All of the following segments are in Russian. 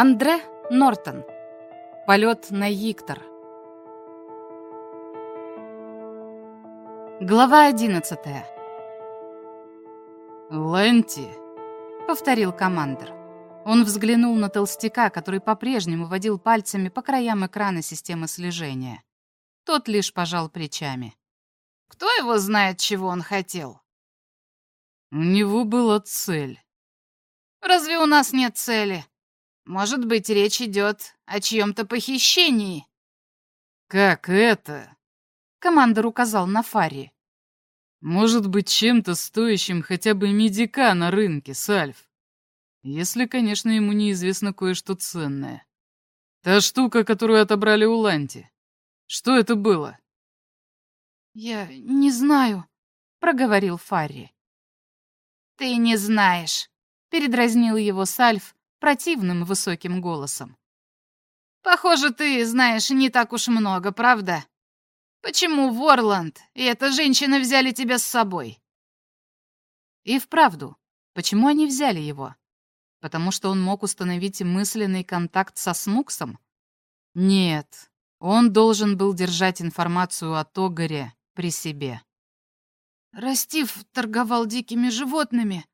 Андре Нортон. Полет на Yiktор. Глава одиннадцатая. «Ланти», — повторил командир. Он взглянул на толстяка, который по-прежнему водил пальцами по краям экрана системы слежения. Тот лишь пожал плечами. «Кто его знает, чего он хотел?» «У него была цель». «Разве у нас нет цели?» Может быть, речь идет о чьем-то похищении. Как это? Командор указал на Фари. Может быть, чем-то стоящим хотя бы медика на рынке, Сальф. Если, конечно, ему неизвестно кое-что ценное. Та штука, которую отобрали у Ланти. Что это было? Я не знаю, проговорил Фарри. Ты не знаешь, передразнил его Сальф, противным высоким голосом. «Похоже, ты знаешь не так уж много, правда? Почему Ворланд и эта женщина взяли тебя с собой?» И вправду, почему они взяли его? Потому что он мог установить мысленный контакт со Снуксом? Нет, он должен был держать информацию о Тогаре при себе. Растив торговал дикими животными.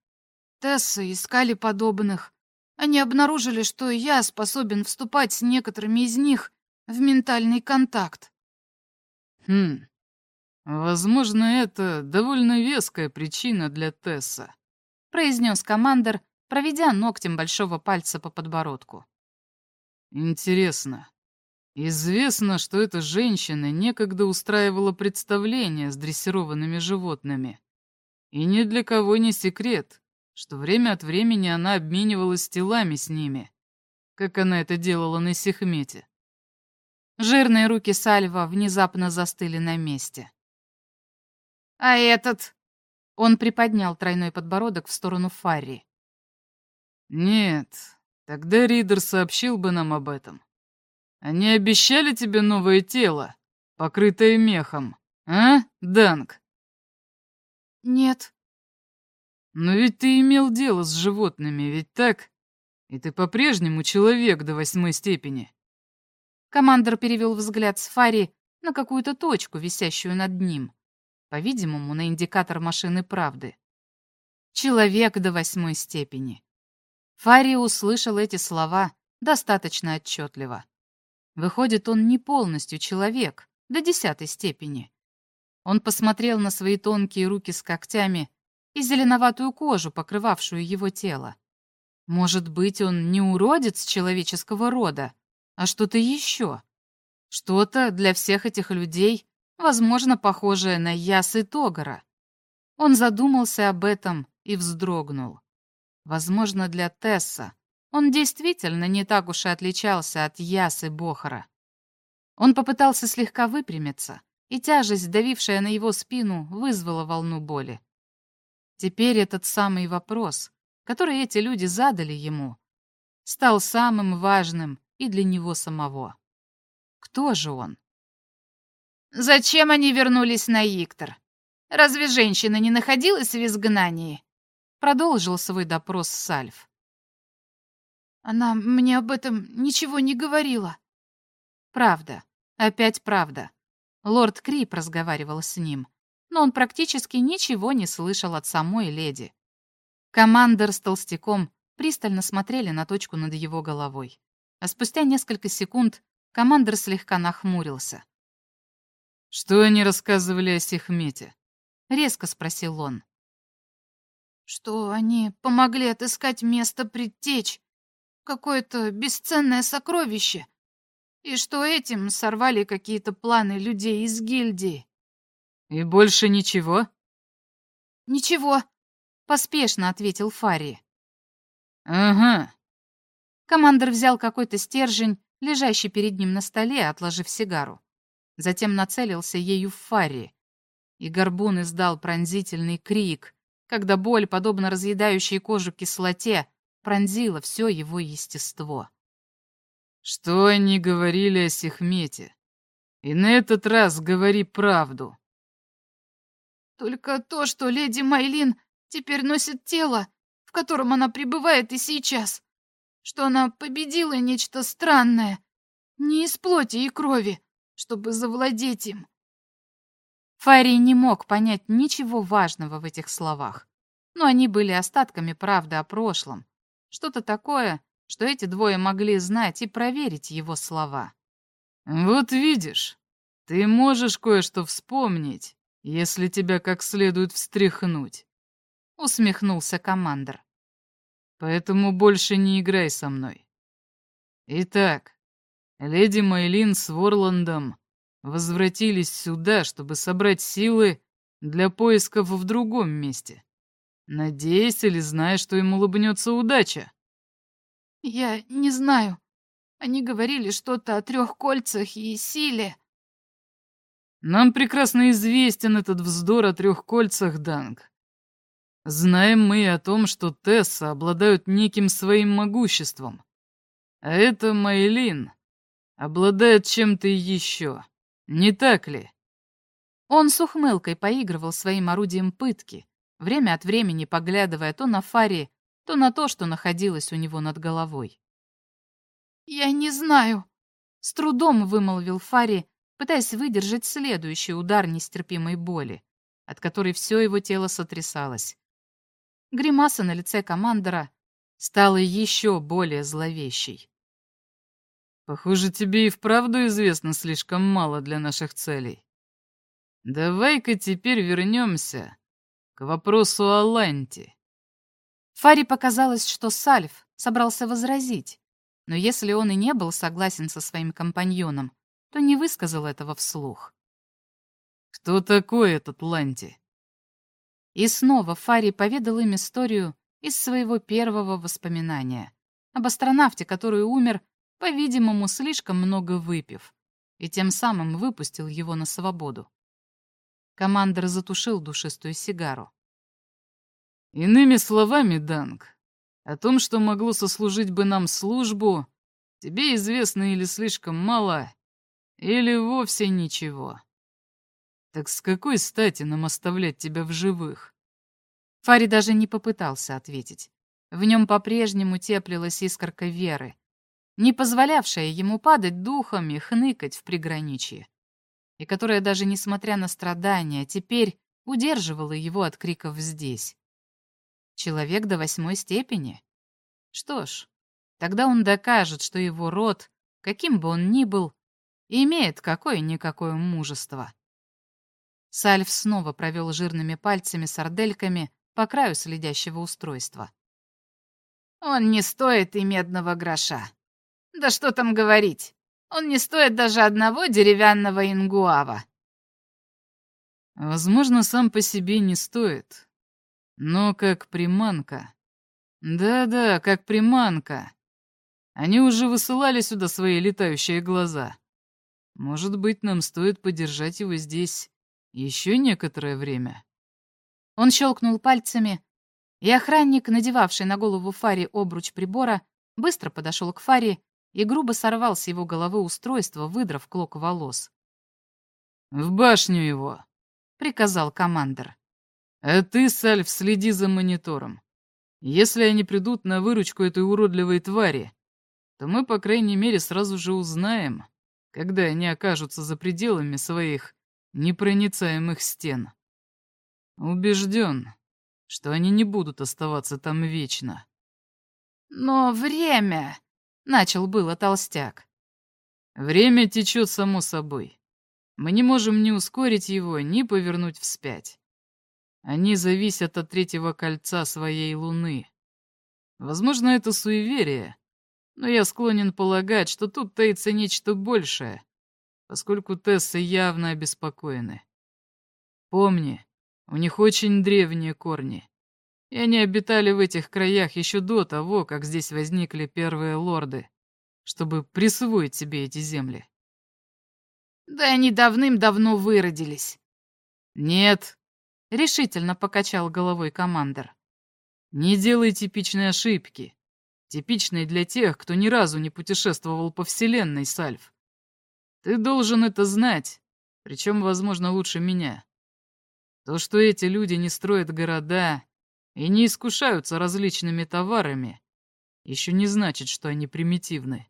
Тессы искали подобных. Они обнаружили, что я способен вступать с некоторыми из них в ментальный контакт. Хм. Возможно, это довольно веская причина для Тесса, произнес командир, проведя ногтем большого пальца по подбородку. Интересно. Известно, что эта женщина некогда устраивала представления с дрессированными животными. И ни для кого не секрет, что время от времени она обменивалась телами с ними, как она это делала на Сихмете. Жирные руки Сальва внезапно застыли на месте. «А этот?» Он приподнял тройной подбородок в сторону Фарри. «Нет, тогда Ридер сообщил бы нам об этом. Они обещали тебе новое тело, покрытое мехом, а, Данг?» «Нет», но ведь ты имел дело с животными, ведь так? И ты по-прежнему человек до восьмой степени. Командор перевел взгляд с Фари на какую-то точку, висящую над ним. По-видимому, на индикатор машины правды. Человек до восьмой степени. Фари услышал эти слова достаточно отчетливо. Выходит, он не полностью человек, до десятой степени. Он посмотрел на свои тонкие руки с когтями и зеленоватую кожу, покрывавшую его тело. Может быть, он не уродец человеческого рода, а что-то еще. Что-то для всех этих людей, возможно, похожее на Ясы Тогара. Он задумался об этом и вздрогнул. Возможно, для Тесса он действительно не так уж и отличался от Ясы Бохара. Он попытался слегка выпрямиться, и тяжесть, давившая на его спину, вызвала волну боли. Теперь этот самый вопрос, который эти люди задали ему, стал самым важным и для него самого. Кто же он? Зачем они вернулись на Иктор? Разве женщина не находилась в изгнании? Продолжил свой допрос Сальф. Она мне об этом ничего не говорила. Правда, опять правда. Лорд Крип разговаривал с ним но он практически ничего не слышал от самой леди. Командор с толстяком пристально смотрели на точку над его головой. А спустя несколько секунд командор слегка нахмурился. «Что они рассказывали о Сихмете?» — резко спросил он. «Что они помогли отыскать место предтеч, какое-то бесценное сокровище, и что этим сорвали какие-то планы людей из гильдии. «И больше ничего?» «Ничего», — поспешно ответил Фари. «Ага». Командор взял какой-то стержень, лежащий перед ним на столе, отложив сигару. Затем нацелился ею в Фари. И горбун издал пронзительный крик, когда боль, подобно разъедающей кожу кислоте, пронзила все его естество. «Что они говорили о Сехмете? И на этот раз говори правду». Только то, что леди Майлин теперь носит тело, в котором она пребывает и сейчас. что она победила нечто странное, не из плоти и крови, чтобы завладеть им. Фарий не мог понять ничего важного в этих словах, но они были остатками правды о прошлом, что-то такое, что эти двое могли знать и проверить его слова. «Вот видишь, ты можешь кое-что вспомнить, если тебя как следует встряхнуть», — усмехнулся командир. «Поэтому больше не играй со мной. Итак, леди Майлин с Ворландом возвратились сюда, чтобы собрать силы для поисков в другом месте. Надеясь или зная, что им улыбнется удача. Я не знаю. Они говорили что-то о трех кольцах и силе. Нам прекрасно известен этот вздор о трех кольцах, Данг. Знаем мы и о том, что Тесса обладают неким своим могуществом. А это Майлин обладает чем-то еще. Не так ли? Он с ухмылкой поигрывал своим орудием пытки, время от времени поглядывая то на Фари, то на то, что находилось у него над головой. «Я не знаю», — с трудом вымолвил Фари, пытаясь выдержать следующий удар нестерпимой боли, от которой все его тело сотрясалось. Гримаса на лице командора стала еще более зловещей. «Похоже, тебе и вправду известно слишком мало для наших целей. Давай-ка теперь вернемся к вопросу о Ланте. Фаре показалось, что Сальф собрался возразить, но если он и не был согласен со своим компаньоном, то не высказал этого вслух. «Кто такой этот Ланти?» И снова Фари поведал им историю из своего первого воспоминания об астронавте, который умер, по-видимому, слишком много выпив, и тем самым выпустил его на свободу. Командор затушил душистую сигару. Иными словами, Данг, о том, что могло сослужить бы нам службу, тебе известно или слишком мало, или вовсе ничего. Так с какой стати нам оставлять тебя в живых? Фари даже не попытался ответить. В нем по-прежнему теплилась искорка веры, не позволявшая ему падать духом и хныкать в приграничье, и которая даже несмотря на страдания теперь удерживала его от криков здесь. Человек до восьмой степени? Что ж, тогда он докажет, что его род, каким бы он ни был, имеет какое-никакое мужество. Сальф снова провел жирными пальцами сардельками по краю следящего устройства. «Он не стоит и медного гроша. Да что там говорить, он не стоит даже одного деревянного ингуава». «Возможно, сам по себе не стоит, но как приманка. Да-да, как приманка. Они уже высылали сюда свои летающие глаза. Может быть, нам стоит подержать его здесь еще некоторое время. Он щелкнул пальцами, и охранник, надевавший на голову Фари обруч прибора, быстро подошел к Фари и грубо сорвал с его головы устройство, выдрав клок волос. «В башню его!» — приказал командир. А ты, Сальф, следи за монитором. Если они придут на выручку этой уродливой твари, то мы, по крайней мере, сразу же узнаем, когда они окажутся за пределами своих непроницаемых стен. Убежден, что они не будут оставаться там вечно. «Но время...» — начал было толстяк. «Время течет само собой. Мы не можем ни ускорить его, ни повернуть вспять. Они зависят от третьего кольца своей луны. Возможно, это суеверие, но я склонен полагать, что тут таится нечто большее, поскольку Тессы явно обеспокоены. Помни, у них очень древние корни, и они обитали в этих краях еще до того, как здесь возникли первые лорды, чтобы присвоить себе эти земли. Да они давным-давно выродились. Нет, — решительно покачал головой командир. «Не делай типичной ошибки. Типичной для тех, кто ни разу не путешествовал по Вселенной, Сальф. Ты должен это знать, причем, возможно, лучше меня. То, что эти люди не строят города и не искушаются различными товарами, еще не значит, что они примитивны.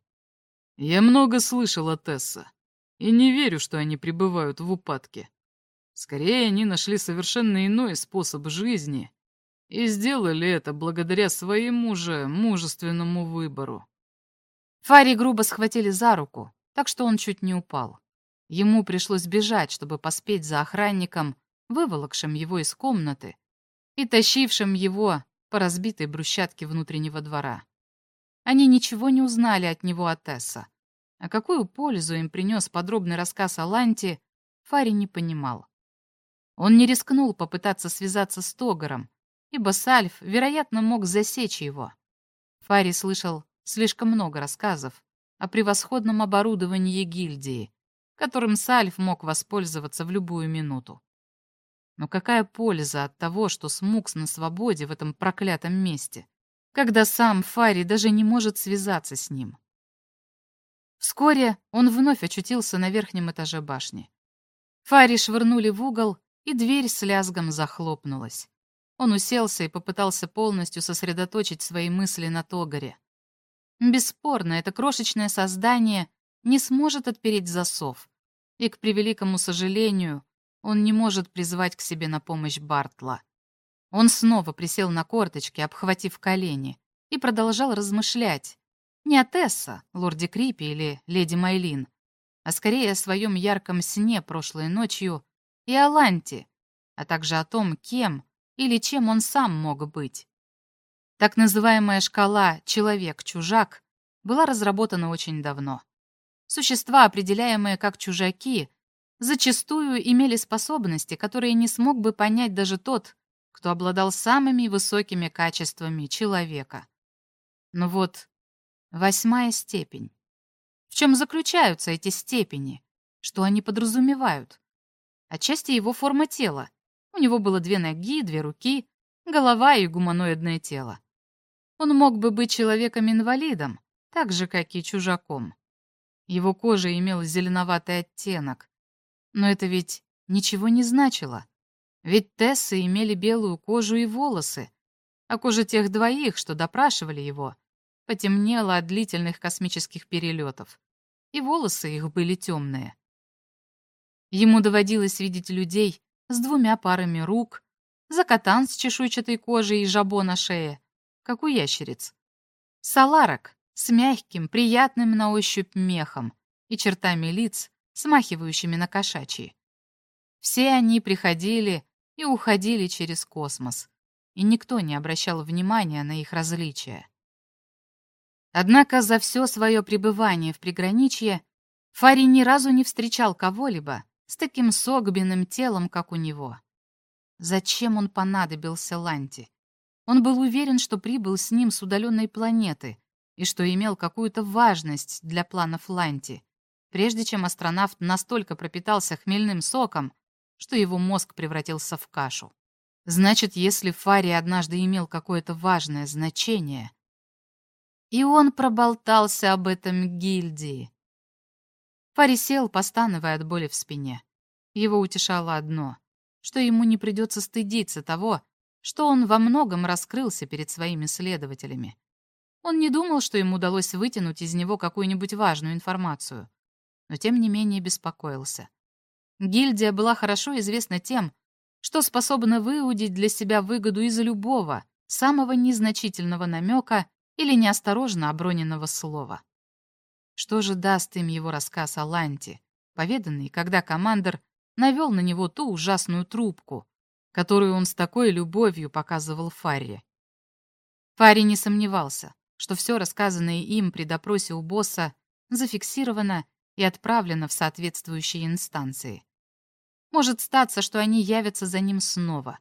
Я много слышал о Тесса, и не верю, что они пребывают в упадке. Скорее, они нашли совершенно иной способ жизни и сделали это благодаря своему же мужественному выбору. Фари грубо схватили за руку, так что он чуть не упал. Ему пришлось бежать, чтобы поспеть за охранником, выволокшим его из комнаты и тащившим его по разбитой брусчатке внутреннего двора. Они ничего не узнали от него от Тесса. А какую пользу им принес подробный рассказ о Ланте, Фари не понимал. Он не рискнул попытаться связаться с Тогаром, ибо Сальф, вероятно, мог засечь его. Фари слышал слишком много рассказов о превосходном оборудовании гильдии, которым Сальф мог воспользоваться в любую минуту. Но какая польза от того, что Смукс на свободе в этом проклятом месте, когда сам Фари даже не может связаться с ним? Вскоре он вновь очутился на верхнем этаже башни. Фари швырнули в угол, и дверь с лязгом захлопнулась. Он уселся и попытался полностью сосредоточить свои мысли на Тогаре. Бесспорно, это крошечное создание не сможет отпереть засов, и, к превеликому сожалению, он не может призвать к себе на помощь Бартла. Он снова присел на корточки, обхватив колени, и продолжал размышлять. Не о Тесса, лорде Крипи или леди Майлин, а скорее о своем ярком сне прошлой ночью и о Ланте, а также о том, кем или чем он сам мог быть. Так называемая шкала «человек-чужак» была разработана очень давно. Существа, определяемые как чужаки, зачастую имели способности, которые не смог бы понять даже тот, кто обладал самыми высокими качествами человека. Но вот восьмая степень. В чем заключаются эти степени? Что они подразумевают? Отчасти его форма тела. У него было две ноги, две руки, голова и гуманоидное тело. Он мог бы быть человеком-инвалидом, так же, как и чужаком. Его кожа имела зеленоватый оттенок. Но это ведь ничего не значило. Ведь Тессы имели белую кожу и волосы, а кожа тех двоих, что допрашивали его, потемнела от длительных космических перелетов, и волосы их были темные. Ему доводилось видеть людей с двумя парами рук, закатан с чешуйчатой кожей и жабо на шее, как у ящериц. Саларок с мягким, приятным на ощупь мехом и чертами лиц, смахивающими на кошачьи. Все они приходили и уходили через космос, и никто не обращал внимания на их различия. Однако за все свое пребывание в приграничье Фари ни разу не встречал кого-либо с таким согбенным телом, как у него. Зачем он понадобился Ланти? Он был уверен, что прибыл с ним с удаленной планеты и что имел какую-то важность для планов Ланти, прежде чем астронавт настолько пропитался хмельным соком, что его мозг превратился в кашу. Значит, если Фари однажды имел какое-то важное значение, и он проболтался об этом гильдии. Фари сел, постановая от боли в спине. Его утешало одно, что ему не придется стыдиться того, что он во многом раскрылся перед своими следователями. Он не думал, что ему удалось вытянуть из него какую-нибудь важную информацию, но тем не менее беспокоился. Гильдия была хорошо известна тем, что способна выудить для себя выгоду из любого, самого незначительного намека или неосторожно оброненного слова. Что же даст им его рассказ о Ланте, поведанный, когда командор навел на него ту ужасную трубку, которую он с такой любовью показывал Фарри. Фарри не сомневался, что все рассказанное им при допросе у босса зафиксировано и отправлено в соответствующие инстанции. Может статься, что они явятся за ним снова.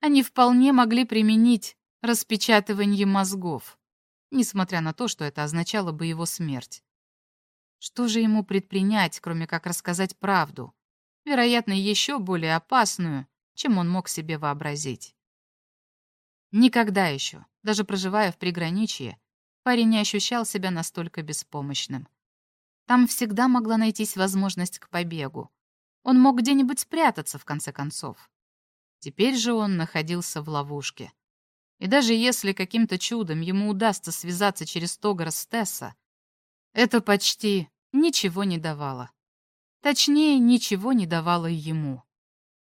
Они вполне могли применить распечатывание мозгов, несмотря на то, что это означало бы его смерть. Что же ему предпринять, кроме как рассказать правду, вероятно, еще более опасную, чем он мог себе вообразить. Никогда еще, даже проживая в приграничье, парень не ощущал себя настолько беспомощным. Там всегда могла найтись возможность к побегу. Он мог где-нибудь спрятаться, в конце концов. Теперь же он находился в ловушке. И даже если каким-то чудом ему удастся связаться через Тогара с Тесса, это почти ничего не давало. Точнее, ничего не давало ему.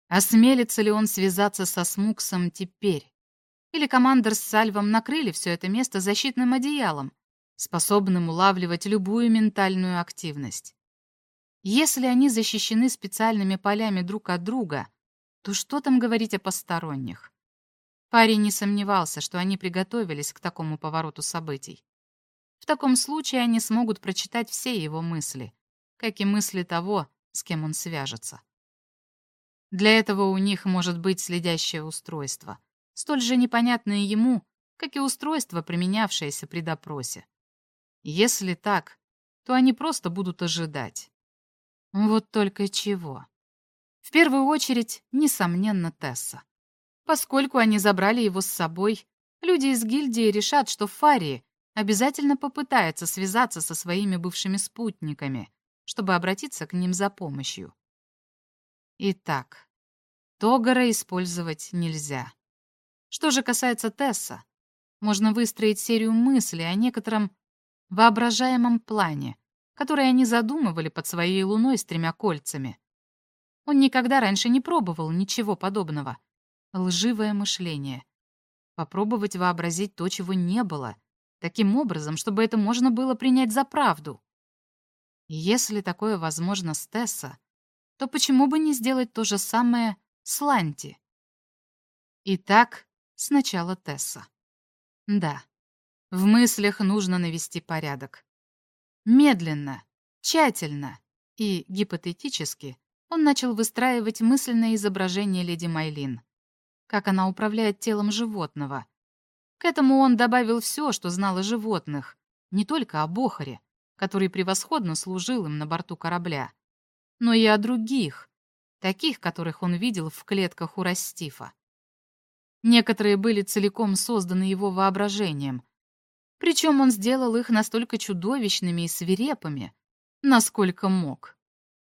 Осмелится ли он связаться со Смуксом теперь? Или командор с Сальвом накрыли все это место защитным одеялом, способным улавливать любую ментальную активность? Если они защищены специальными полями друг от друга, то что там говорить о посторонних? Парень не сомневался, что они приготовились к такому повороту событий. В таком случае они смогут прочитать все его мысли, как и мысли того, с кем он свяжется. Для этого у них может быть следящее устройство, столь же непонятное ему, как и устройство, применявшееся при допросе. Если так, то они просто будут ожидать. Вот только чего. В первую очередь, несомненно, Тесса. Поскольку они забрали его с собой, люди из гильдии решат, что Фарии обязательно попытается связаться со своими бывшими спутниками, чтобы обратиться к ним за помощью. Итак, Тогара использовать нельзя. Что же касается Тесса, можно выстроить серию мыслей о некотором воображаемом плане, который они задумывали под своей луной с тремя кольцами. Он никогда раньше не пробовал ничего подобного. Лживое мышление. Попробовать вообразить то, чего не было, таким образом, чтобы это можно было принять за правду. Если такое возможно с Тесса, то почему бы не сделать то же самое с Ланти? Итак, сначала Тесса. Да, в мыслях нужно навести порядок. Медленно, тщательно и гипотетически он начал выстраивать мысленное изображение леди Майлин, как она управляет телом животного. К этому он добавил все, что знал о животных, не только о Бохаре, который превосходно служил им на борту корабля, но и о других, таких, которых он видел в клетках у Растифа. Некоторые были целиком созданы его воображением, причем он сделал их настолько чудовищными и свирепыми, насколько мог.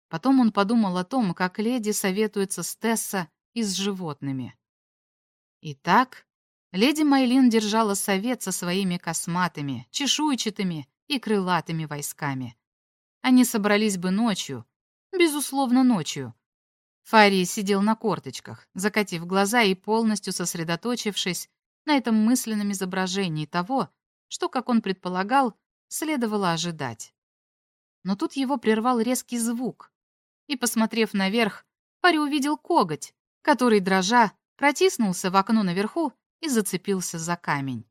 Потом он подумал о том, как леди советуется с Тесса и с животными. Итак, леди Майлин держала совет со своими косматыми, чешуйчатыми и крылатыми войсками. Они собрались бы ночью, безусловно, ночью. Фарий сидел на корточках, закатив глаза и полностью сосредоточившись на этом мысленном изображении того, что, как он предполагал, следовало ожидать. Но тут его прервал резкий звук, и, посмотрев наверх, Фари увидел коготь, который, дрожа, протиснулся в окно наверху и зацепился за камень.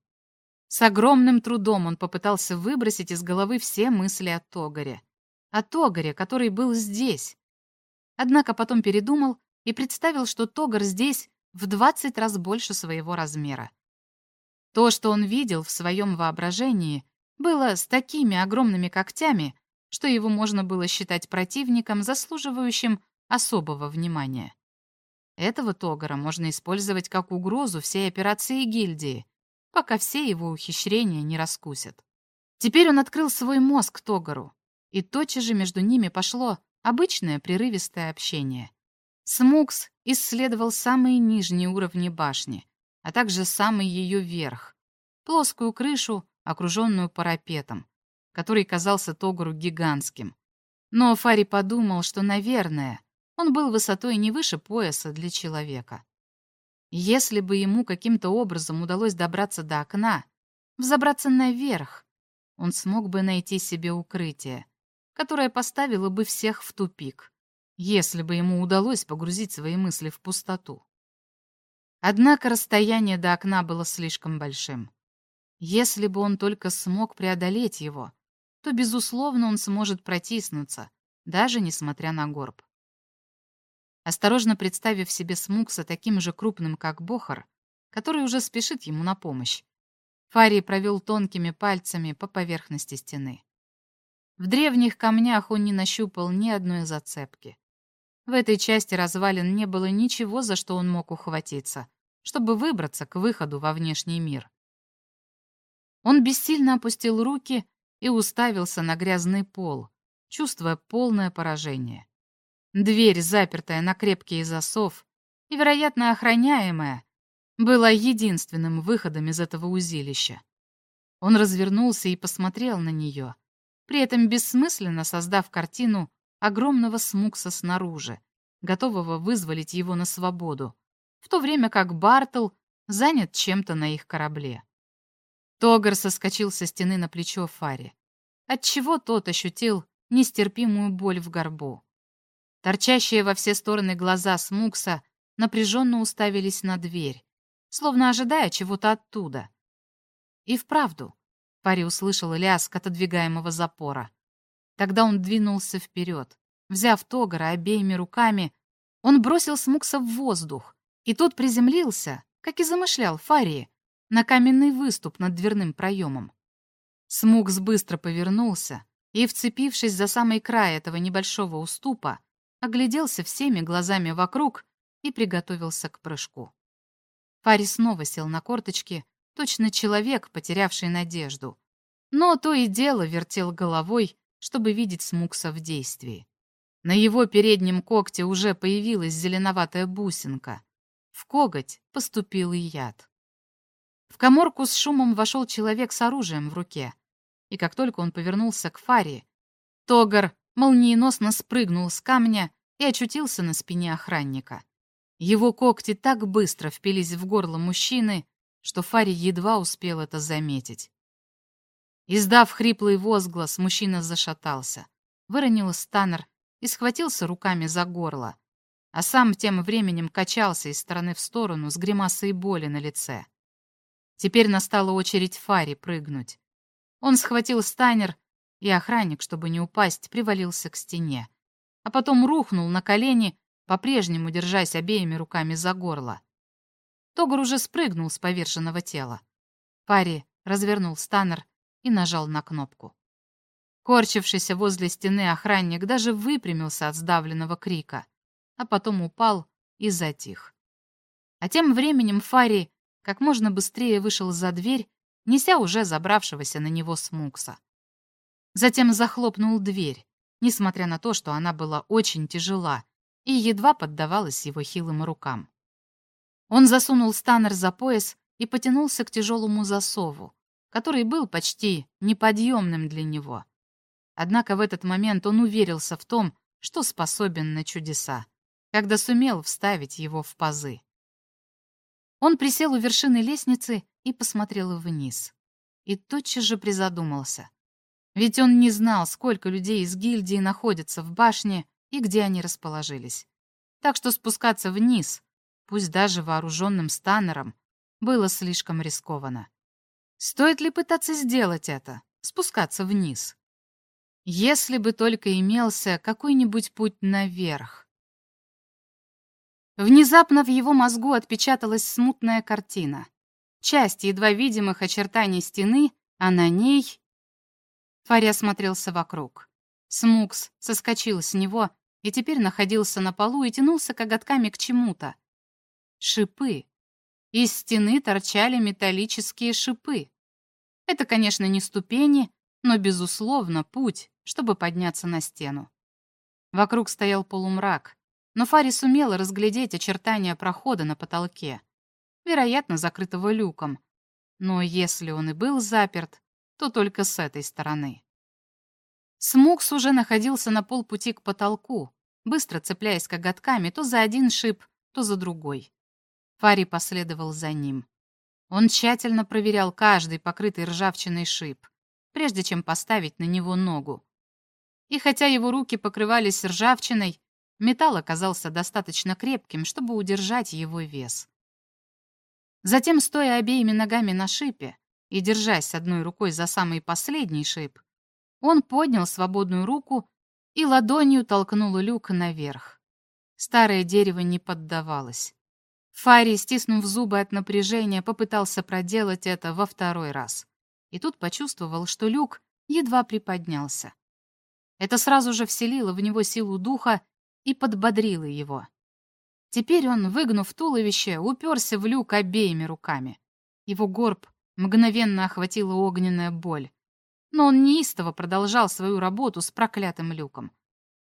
С огромным трудом он попытался выбросить из головы все мысли о Тогаре. О Тогаре, который был здесь. Однако потом передумал и представил, что Тогар здесь в двадцать раз больше своего размера. То, что он видел в своем воображении, было с такими огромными когтями, что его можно было считать противником, заслуживающим особого внимания. Этого Тогара можно использовать как угрозу всей операции гильдии, пока все его ухищрения не раскусят. Теперь он открыл свой мозг Тогару, и тотчас же между ними пошло обычное прерывистое общение. Смукс исследовал самые нижние уровни башни, а также самый ее верх, плоскую крышу, окруженную парапетом, который казался Тогару гигантским. Но Фари подумал, что, наверное, он был высотой не выше пояса для человека. Если бы ему каким-то образом удалось добраться до окна, взобраться наверх, он смог бы найти себе укрытие, которое поставило бы всех в тупик, если бы ему удалось погрузить свои мысли в пустоту. Однако расстояние до окна было слишком большим. Если бы он только смог преодолеть его, то, безусловно, он сможет протиснуться, даже несмотря на горб. Осторожно представив себе Смукса таким же крупным, как Бохар, который уже спешит ему на помощь, Фарий провел тонкими пальцами по поверхности стены. В древних камнях он не нащупал ни одной зацепки. В этой части развалин не было ничего, за что он мог ухватиться, чтобы выбраться к выходу во внешний мир. Он бессильно опустил руки и уставился на грязный пол, чувствуя полное поражение. Дверь, запертая на крепкий засов и, вероятно, охраняемая, была единственным выходом из этого узилища. Он развернулся и посмотрел на нее, при этом бессмысленно создав картину огромного смукса снаружи, готового вызволить его на свободу, в то время как Бартл занят чем-то на их корабле. Тогар соскочил со стены на плечо Фари, отчего тот ощутил нестерпимую боль в горбу. Торчащие во все стороны глаза Смукса напряженно уставились на дверь, словно ожидая чего-то оттуда. И вправду, Пари услышал лязг отодвигаемого запора. Тогда он двинулся вперед. Взяв Тогара обеими руками, он бросил Смукса в воздух, и тот приземлился, как и замышлял Фарии, на каменный выступ над дверным проемом. Смукс быстро повернулся и, вцепившись за самый край этого небольшого уступа, огляделся всеми глазами вокруг и приготовился к прыжку. Фари снова сел на корточки, точно человек, потерявший надежду. Но то и дело вертел головой, чтобы видеть Смукса в действии. На его переднем когте уже появилась зеленоватая бусинка. В коготь поступил и яд. В коморку с шумом вошел человек с оружием в руке. И как только он повернулся к Фаре, Тогар молниеносно спрыгнул с камня и очутился на спине охранника. Его когти так быстро впились в горло мужчины, что Фари едва успел это заметить. Издав хриплый возглас, мужчина зашатался, выронил станер и схватился руками за горло, а сам тем временем качался из стороны в сторону с гримасой боли на лице. Теперь настала очередь Фари прыгнуть. Он схватил станер, и охранник, чтобы не упасть, привалился к стене, а потом рухнул на колени по-прежнему держась обеими руками за горло. Тогр уже спрыгнул с поверженного тела. Пари развернул станер и нажал на кнопку. Корчившийся возле стены охранник даже выпрямился от сдавленного крика, а потом упал и затих. А тем временем Фари как можно быстрее вышел за дверь, неся уже забравшегося на него смукса. Затем захлопнул дверь, несмотря на то, что она была очень тяжела и едва поддавалась его хилым рукам. Он засунул станер за пояс и потянулся к тяжелому засову, который был почти неподъемным для него. Однако в этот момент он уверился в том, что способен на чудеса, когда сумел вставить его в пазы. Он присел у вершины лестницы и посмотрел вниз. И тотчас же призадумался. Ведь он не знал, сколько людей из гильдии находятся в башне и где они расположились. Так что спускаться вниз, пусть даже вооруженным станером, было слишком рискованно. Стоит ли пытаться сделать это, спускаться вниз? Если бы только имелся какой-нибудь путь наверх. Внезапно в его мозгу отпечаталась смутная картина. Часть едва видимых очертаний стены, а на ней... Фаря смотрелся вокруг. Смукс соскочил с него и теперь находился на полу и тянулся коготками к чему-то. Шипы. Из стены торчали металлические шипы. Это, конечно, не ступени, но, безусловно, путь, чтобы подняться на стену. Вокруг стоял полумрак, но Фари сумела разглядеть очертания прохода на потолке, вероятно, закрытого люком. Но если он и был заперт, то только с этой стороны. Смукс уже находился на полпути к потолку, быстро цепляясь коготками то за один шип, то за другой. Фари последовал за ним. Он тщательно проверял каждый покрытый ржавчиной шип, прежде чем поставить на него ногу. И хотя его руки покрывались ржавчиной, металл оказался достаточно крепким, чтобы удержать его вес. Затем, стоя обеими ногами на шипе и держась одной рукой за самый последний шип, он поднял свободную руку и ладонью толкнул люк наверх. Старое дерево не поддавалось. Фари, стиснув зубы от напряжения, попытался проделать это во второй раз. И тут почувствовал, что люк едва приподнялся. Это сразу же вселило в него силу духа и подбодрило его. Теперь он, выгнув туловище, уперся в люк обеими руками. Его горб мгновенно охватила огненная боль но он неистово продолжал свою работу с проклятым люком.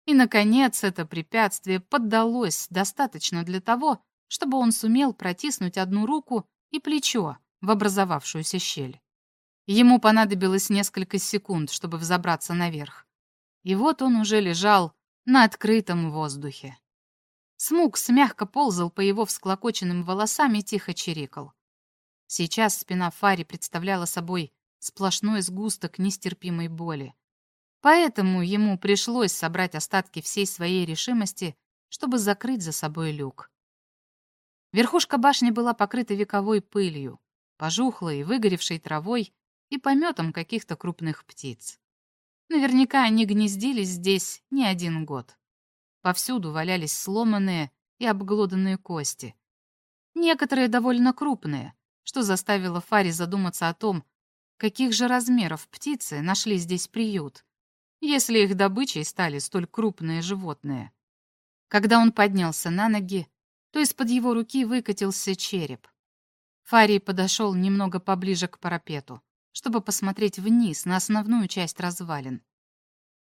И, наконец, это препятствие поддалось достаточно для того, чтобы он сумел протиснуть одну руку и плечо в образовавшуюся щель. Ему понадобилось несколько секунд, чтобы взобраться наверх. И вот он уже лежал на открытом воздухе. Смукс мягко ползал по его всклокоченным волосам и тихо чирикал. Сейчас спина Фари представляла собой сплошной сгусток нестерпимой боли. Поэтому ему пришлось собрать остатки всей своей решимости, чтобы закрыть за собой люк. Верхушка башни была покрыта вековой пылью, пожухлой, выгоревшей травой и пометом каких-то крупных птиц. Наверняка они гнездились здесь не один год. Повсюду валялись сломанные и обглоданные кости. Некоторые довольно крупные, что заставило Фари задуматься о том, каких же размеров птицы нашли здесь приют, если их добычей стали столь крупные животные. Когда он поднялся на ноги, то из-под его руки выкатился череп. Фарий подошел немного поближе к парапету, чтобы посмотреть вниз на основную часть развалин.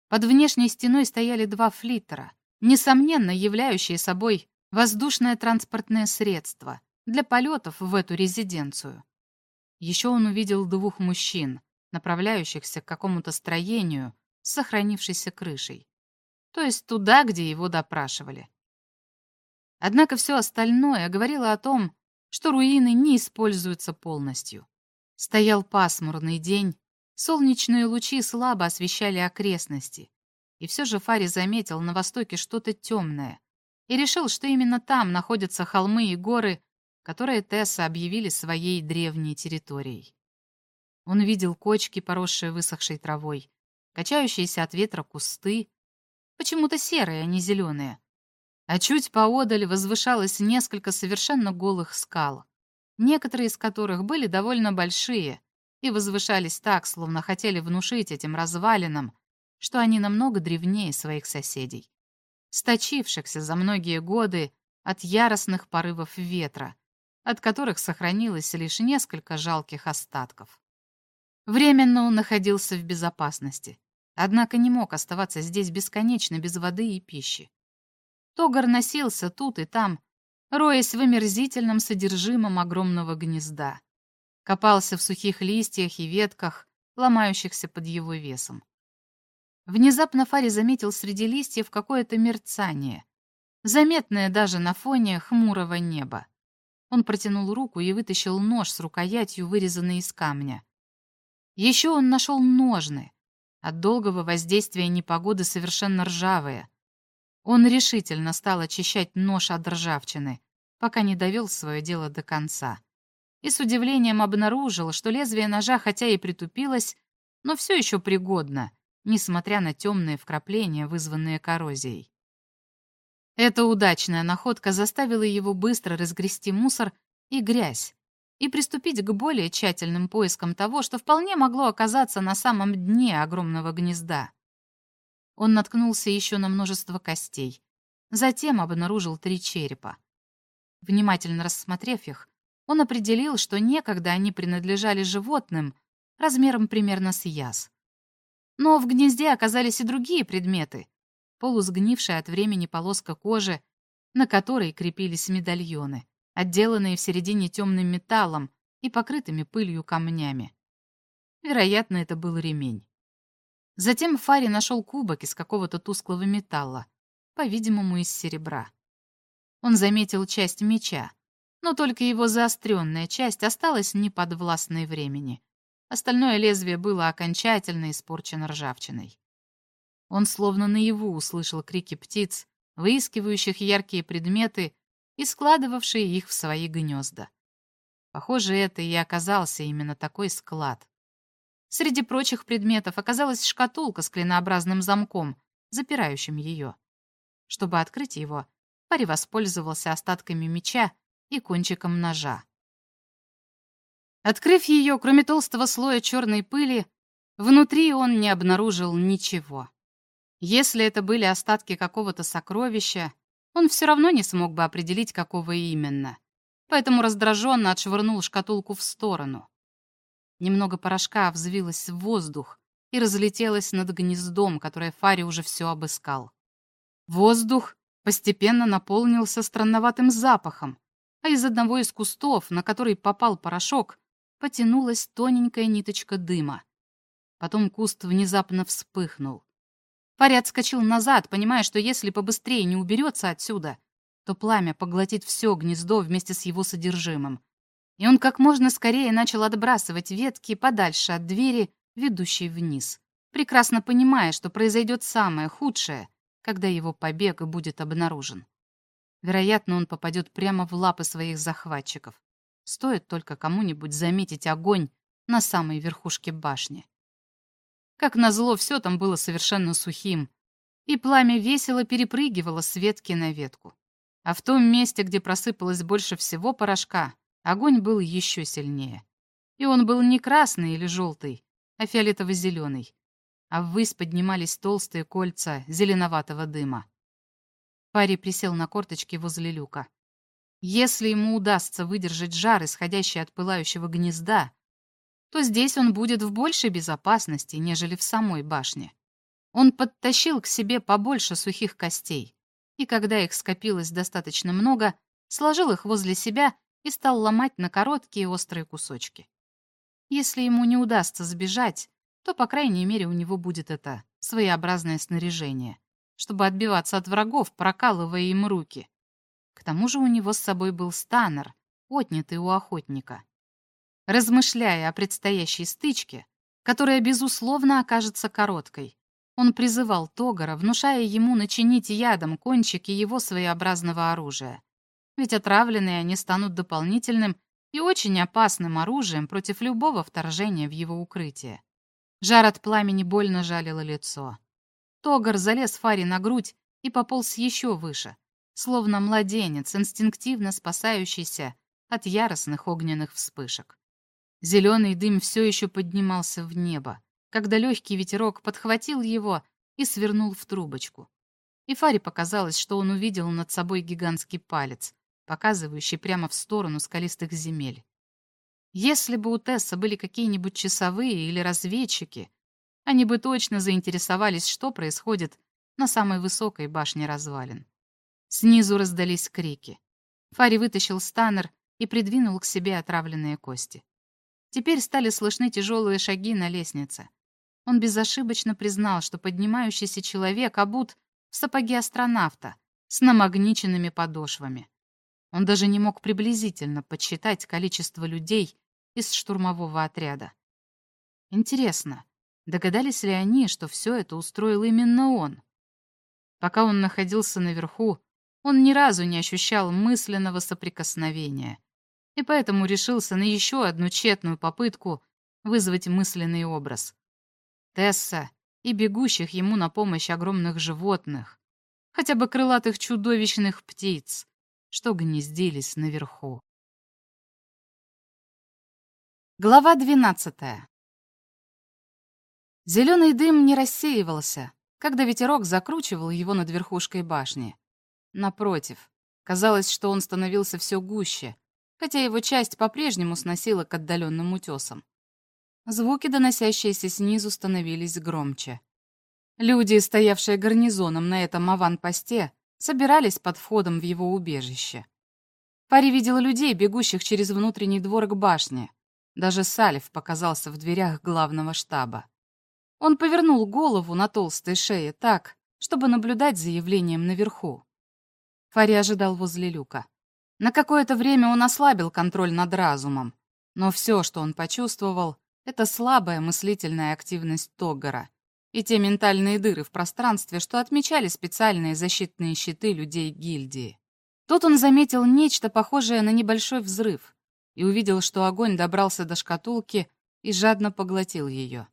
Под внешней стеной стояли два флиттера, несомненно являющие собой воздушное транспортное средство для полетов в эту резиденцию. Еще он увидел двух мужчин, направляющихся к какому-то строению с сохранившейся крышей, то есть туда, где его допрашивали. Однако все остальное говорило о том, что руины не используются полностью. Стоял пасмурный день, солнечные лучи слабо освещали окрестности, и все же Фари заметил на востоке что-то темное и решил, что именно там находятся холмы и горы, которые Тесса объявили своей древней территорией. Он видел кочки, поросшие высохшей травой, качающиеся от ветра кусты, почему-то серые, а не зеленые, а чуть поодаль возвышалось несколько совершенно голых скал, некоторые из которых были довольно большие и возвышались так, словно хотели внушить этим развалинам, что они намного древнее своих соседей, сточившихся за многие годы от яростных порывов ветра, от которых сохранилось лишь несколько жалких остатков. Временно он находился в безопасности, однако не мог оставаться здесь бесконечно без воды и пищи. Тогар носился тут и там, роясь в омерзительном содержимом огромного гнезда. Копался в сухих листьях и ветках, ломающихся под его весом. Внезапно Фари заметил среди листьев какое-то мерцание, заметное даже на фоне хмурого неба. Он протянул руку и вытащил нож с рукоятью, вырезанной из камня. Еще он нашел ножны, от долгого воздействия непогоды совершенно ржавые, он решительно стал очищать нож от ржавчины, пока не довел свое дело до конца. И с удивлением обнаружил, что лезвие ножа хотя и притупилось, но все еще пригодно, несмотря на темные вкрапления, вызванные коррозией. Эта удачная находка заставила его быстро разгрести мусор и грязь и приступить к более тщательным поискам того, что вполне могло оказаться на самом дне огромного гнезда. Он наткнулся еще на множество костей. Затем обнаружил три черепа. Внимательно рассмотрев их, он определил, что некогда они принадлежали животным размером примерно с яс. Но в гнезде оказались и другие предметы, полусгнившая от времени полоска кожи, на которой крепились медальоны, отделанные в середине темным металлом и покрытыми пылью камнями. Вероятно, это был ремень. Затем Фари нашел кубок из какого-то тусклого металла, по-видимому, из серебра. Он заметил часть меча, но только его заостренная часть осталась неподвластной времени. Остальное лезвие было окончательно испорчено ржавчиной. Он словно наяву услышал крики птиц, выискивающих яркие предметы и складывавшие их в свои гнезда. Похоже, это и оказался именно такой склад. Среди прочих предметов оказалась шкатулка с клинообразным замком, запирающим ее. Чтобы открыть его, Пари воспользовался остатками меча и кончиком ножа. Открыв ее, кроме толстого слоя черной пыли, внутри он не обнаружил ничего. Если это были остатки какого-то сокровища, он все равно не смог бы определить, какого именно. Поэтому раздраженно отшвырнул шкатулку в сторону. Немного порошка взвилось в воздух и разлетелось над гнездом, которое Фари уже все обыскал. Воздух постепенно наполнился странноватым запахом, а из одного из кустов, на который попал порошок, потянулась тоненькая ниточка дыма. Потом куст внезапно вспыхнул. Фари отскочил назад, понимая, что если побыстрее не уберется отсюда, то пламя поглотит все гнездо вместе с его содержимым. И он как можно скорее начал отбрасывать ветки подальше от двери, ведущей вниз, прекрасно понимая, что произойдет самое худшее, когда его побег будет обнаружен. Вероятно, он попадет прямо в лапы своих захватчиков. Стоит только кому-нибудь заметить огонь на самой верхушке башни. Как назло, все там было совершенно сухим, и пламя весело перепрыгивало с ветки на ветку. А в том месте, где просыпалось больше всего порошка, огонь был еще сильнее. И он был не красный или желтый, а фиолетово-зеленый. А ввысь поднимались толстые кольца зеленоватого дыма. Пари присел на корточки возле люка. Если ему удастся выдержать жар, исходящий от пылающего гнезда, то здесь он будет в большей безопасности, нежели в самой башне. Он подтащил к себе побольше сухих костей, и когда их скопилось достаточно много, сложил их возле себя и стал ломать на короткие острые кусочки. Если ему не удастся сбежать, то, по крайней мере, у него будет это своеобразное снаряжение, чтобы отбиваться от врагов, прокалывая им руки. К тому же у него с собой был станер, отнятый у охотника. Размышляя о предстоящей стычке, которая, безусловно, окажется короткой, он призывал Тогара, внушая ему начинить ядом кончики его своеобразного оружия. Ведь отравленные они станут дополнительным и очень опасным оружием против любого вторжения в его укрытие. Жар от пламени больно жалило лицо. Тогар залез Фари на грудь и пополз еще выше, словно младенец, инстинктивно спасающийся от яростных огненных вспышек. Зеленый дым все еще поднимался в небо, когда легкий ветерок подхватил его и свернул в трубочку. И Фаре показалось, что он увидел над собой гигантский палец, показывающий прямо в сторону скалистых земель. Если бы у Тесса были какие-нибудь часовые или разведчики, они бы точно заинтересовались, что происходит на самой высокой башне развалин. Снизу раздались крики. Фари вытащил станер и придвинул к себе отравленные кости. Теперь стали слышны тяжелые шаги на лестнице. Он безошибочно признал, что поднимающийся человек обут в сапоги астронавта с намагниченными подошвами. Он даже не мог приблизительно подсчитать количество людей из штурмового отряда. Интересно, догадались ли они, что все это устроил именно он? Пока он находился наверху, он ни разу не ощущал мысленного соприкосновения и поэтому решился на еще одну тщетную попытку вызвать мысленный образ. Тесса и бегущих ему на помощь огромных животных, хотя бы крылатых чудовищных птиц, что гнездились наверху. Глава двенадцатая. Зеленый дым не рассеивался, когда ветерок закручивал его над верхушкой башни. Напротив, казалось, что он становился все гуще, хотя его часть по-прежнему сносила к отдаленным утесам. Звуки, доносящиеся снизу, становились громче. Люди, стоявшие гарнизоном на этом аванпосте, собирались под входом в его убежище. Пари видел людей, бегущих через внутренний двор к башне. Даже Салев показался в дверях главного штаба. Он повернул голову на толстой шее так, чтобы наблюдать за явлением наверху. Фари ожидал возле люка. На какое-то время он ослабил контроль над разумом, но все, что он почувствовал, это слабая мыслительная активность Тоггара и те ментальные дыры в пространстве, что отмечали специальные защитные щиты людей гильдии. Тут он заметил нечто похожее на небольшой взрыв и увидел, что огонь добрался до шкатулки и жадно поглотил ее.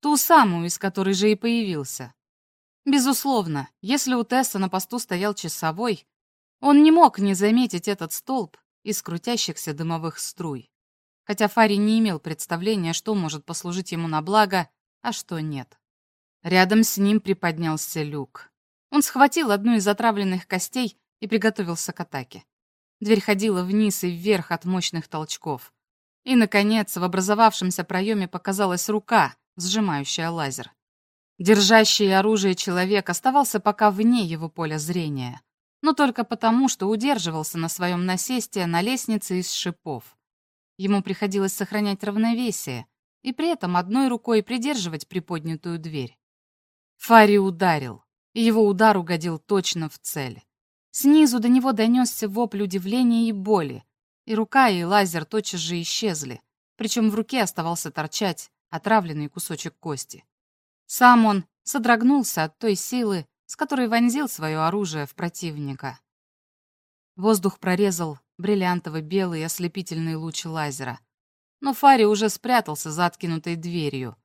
Ту самую, из которой же и появился. Безусловно, если у Тесса на посту стоял часовой, он не мог не заметить этот столб из крутящихся дымовых струй. Хотя Фари не имел представления, что может послужить ему на благо, а что нет. Рядом с ним приподнялся люк. Он схватил одну из отравленных костей и приготовился к атаке. Дверь ходила вниз и вверх от мощных толчков. И, наконец, в образовавшемся проеме показалась рука, сжимающая лазер. Держащий оружие человек оставался пока вне его поля зрения. Но только потому, что удерживался на своем насесте на лестнице из шипов. Ему приходилось сохранять равновесие и при этом одной рукой придерживать приподнятую дверь. Фари ударил, и его удар угодил точно в цель. Снизу до него донесся вопль удивления и боли, и рука, и лазер тотчас же исчезли, причем в руке оставался торчать отравленный кусочек кости. Сам он содрогнулся от той силы, с которой вонзил свое оружие в противника. Воздух прорезал бриллиантово-белый ослепительный луч лазера. Но Фари уже спрятался за откинутой дверью,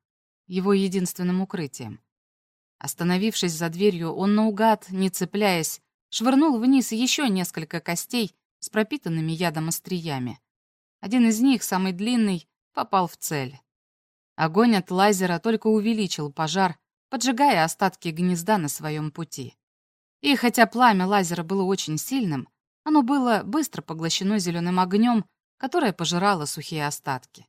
его единственным укрытием. Остановившись за дверью, он наугад, не цепляясь, швырнул вниз еще несколько костей с пропитанными ядом остриями. Один из них, самый длинный, попал в цель. Огонь от лазера только увеличил пожар, поджигая остатки гнезда на своем пути. И хотя пламя лазера было очень сильным, оно было быстро поглощено зеленым огнем, которое пожирало сухие остатки.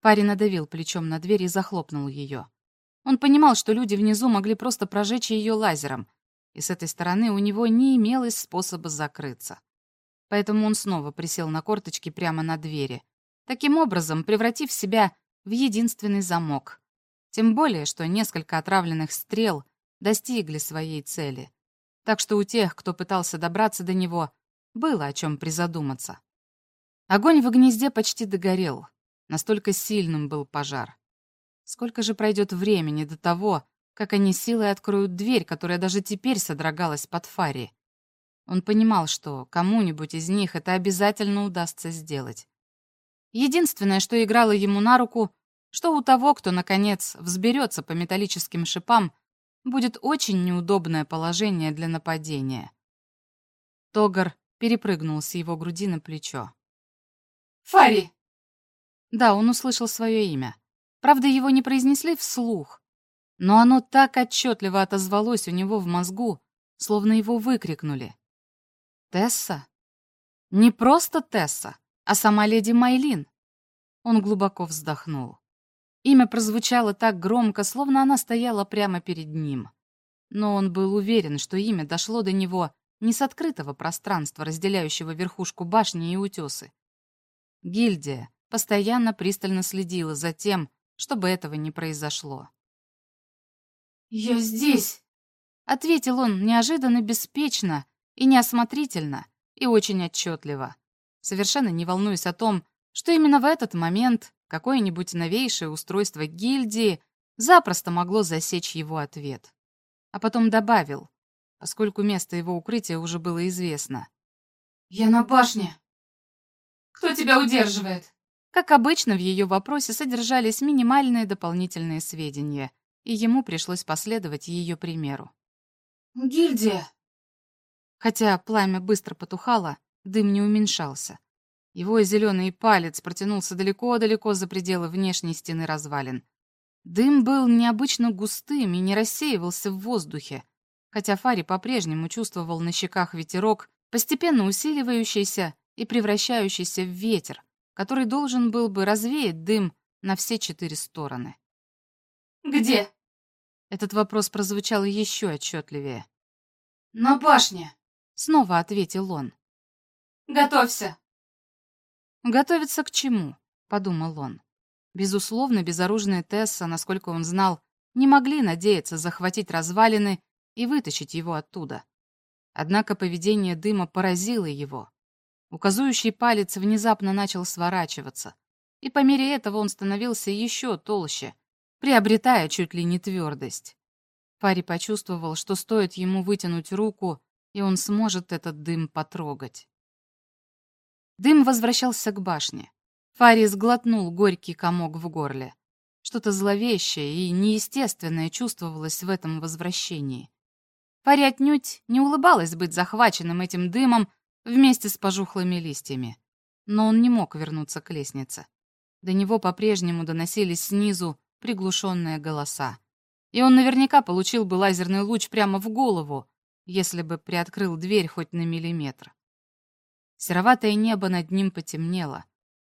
Парень надавил плечом на дверь и захлопнул ее. Он понимал, что люди внизу могли просто прожечь ее лазером, и с этой стороны у него не имелось способа закрыться. Поэтому он снова присел на корточки прямо на двери, таким образом превратив себя в единственный замок. Тем более, что несколько отравленных стрел достигли своей цели. Так что у тех, кто пытался добраться до него, было о чем призадуматься. Огонь в гнезде почти догорел. Настолько сильным был пожар. Сколько же пройдет времени до того, как они силой откроют дверь, которая даже теперь содрогалась под Фари? Он понимал, что кому-нибудь из них это обязательно удастся сделать. Единственное, что играло ему на руку, что у того, кто, наконец, взберется по металлическим шипам, будет очень неудобное положение для нападения. Тогар перепрыгнул с его груди на плечо. «Фари!» Да, он услышал свое имя. Правда, его не произнесли вслух, но оно так отчетливо отозвалось у него в мозгу, словно его выкрикнули. «Тесса?» Не просто Тесса, а сама леди Майлин. Он глубоко вздохнул. Имя прозвучало так громко, словно она стояла прямо перед ним. Но он был уверен, что имя дошло до него не с открытого пространства, разделяющего верхушку башни и утесы. Гильдия постоянно пристально следила за тем, чтобы этого не произошло. «Я здесь!» — ответил он неожиданно беспечно и неосмотрительно, и очень отчетливо, совершенно не волнуясь о том, что именно в этот момент какое-нибудь новейшее устройство гильдии запросто могло засечь его ответ. А потом добавил, поскольку место его укрытия уже было известно. «Я на башне. Кто тебя удерживает?» Как обычно, в ее вопросе содержались минимальные дополнительные сведения, и ему пришлось последовать ее примеру. «Гильдия!» Хотя пламя быстро потухало, дым не уменьшался. Его зеленый палец протянулся далеко-далеко за пределы внешней стены развалин. Дым был необычно густым и не рассеивался в воздухе, хотя Фари по-прежнему чувствовал на щеках ветерок, постепенно усиливающийся и превращающийся в ветер, который должен был бы развеять дым на все четыре стороны. «Где?» Этот вопрос прозвучал еще отчетливее. «На башне», — снова ответил он. «Готовься». «Готовиться к чему?» — подумал он. Безусловно, безоружные Тесса, насколько он знал, не могли надеяться захватить развалины и вытащить его оттуда. Однако поведение дыма поразило его. Указующий палец внезапно начал сворачиваться, и по мере этого он становился еще толще, приобретая чуть ли не твердость. Пари почувствовал, что стоит ему вытянуть руку, и он сможет этот дым потрогать. Дым возвращался к башне. Фари сглотнул горький комок в горле. Что-то зловещее и неестественное чувствовалось в этом возвращении. Фари отнюдь не улыбалась быть захваченным этим дымом, вместе с пожухлыми листьями. Но он не мог вернуться к лестнице. До него по-прежнему доносились снизу приглушенные голоса. И он наверняка получил бы лазерный луч прямо в голову, если бы приоткрыл дверь хоть на миллиметр. Сероватое небо над ним потемнело,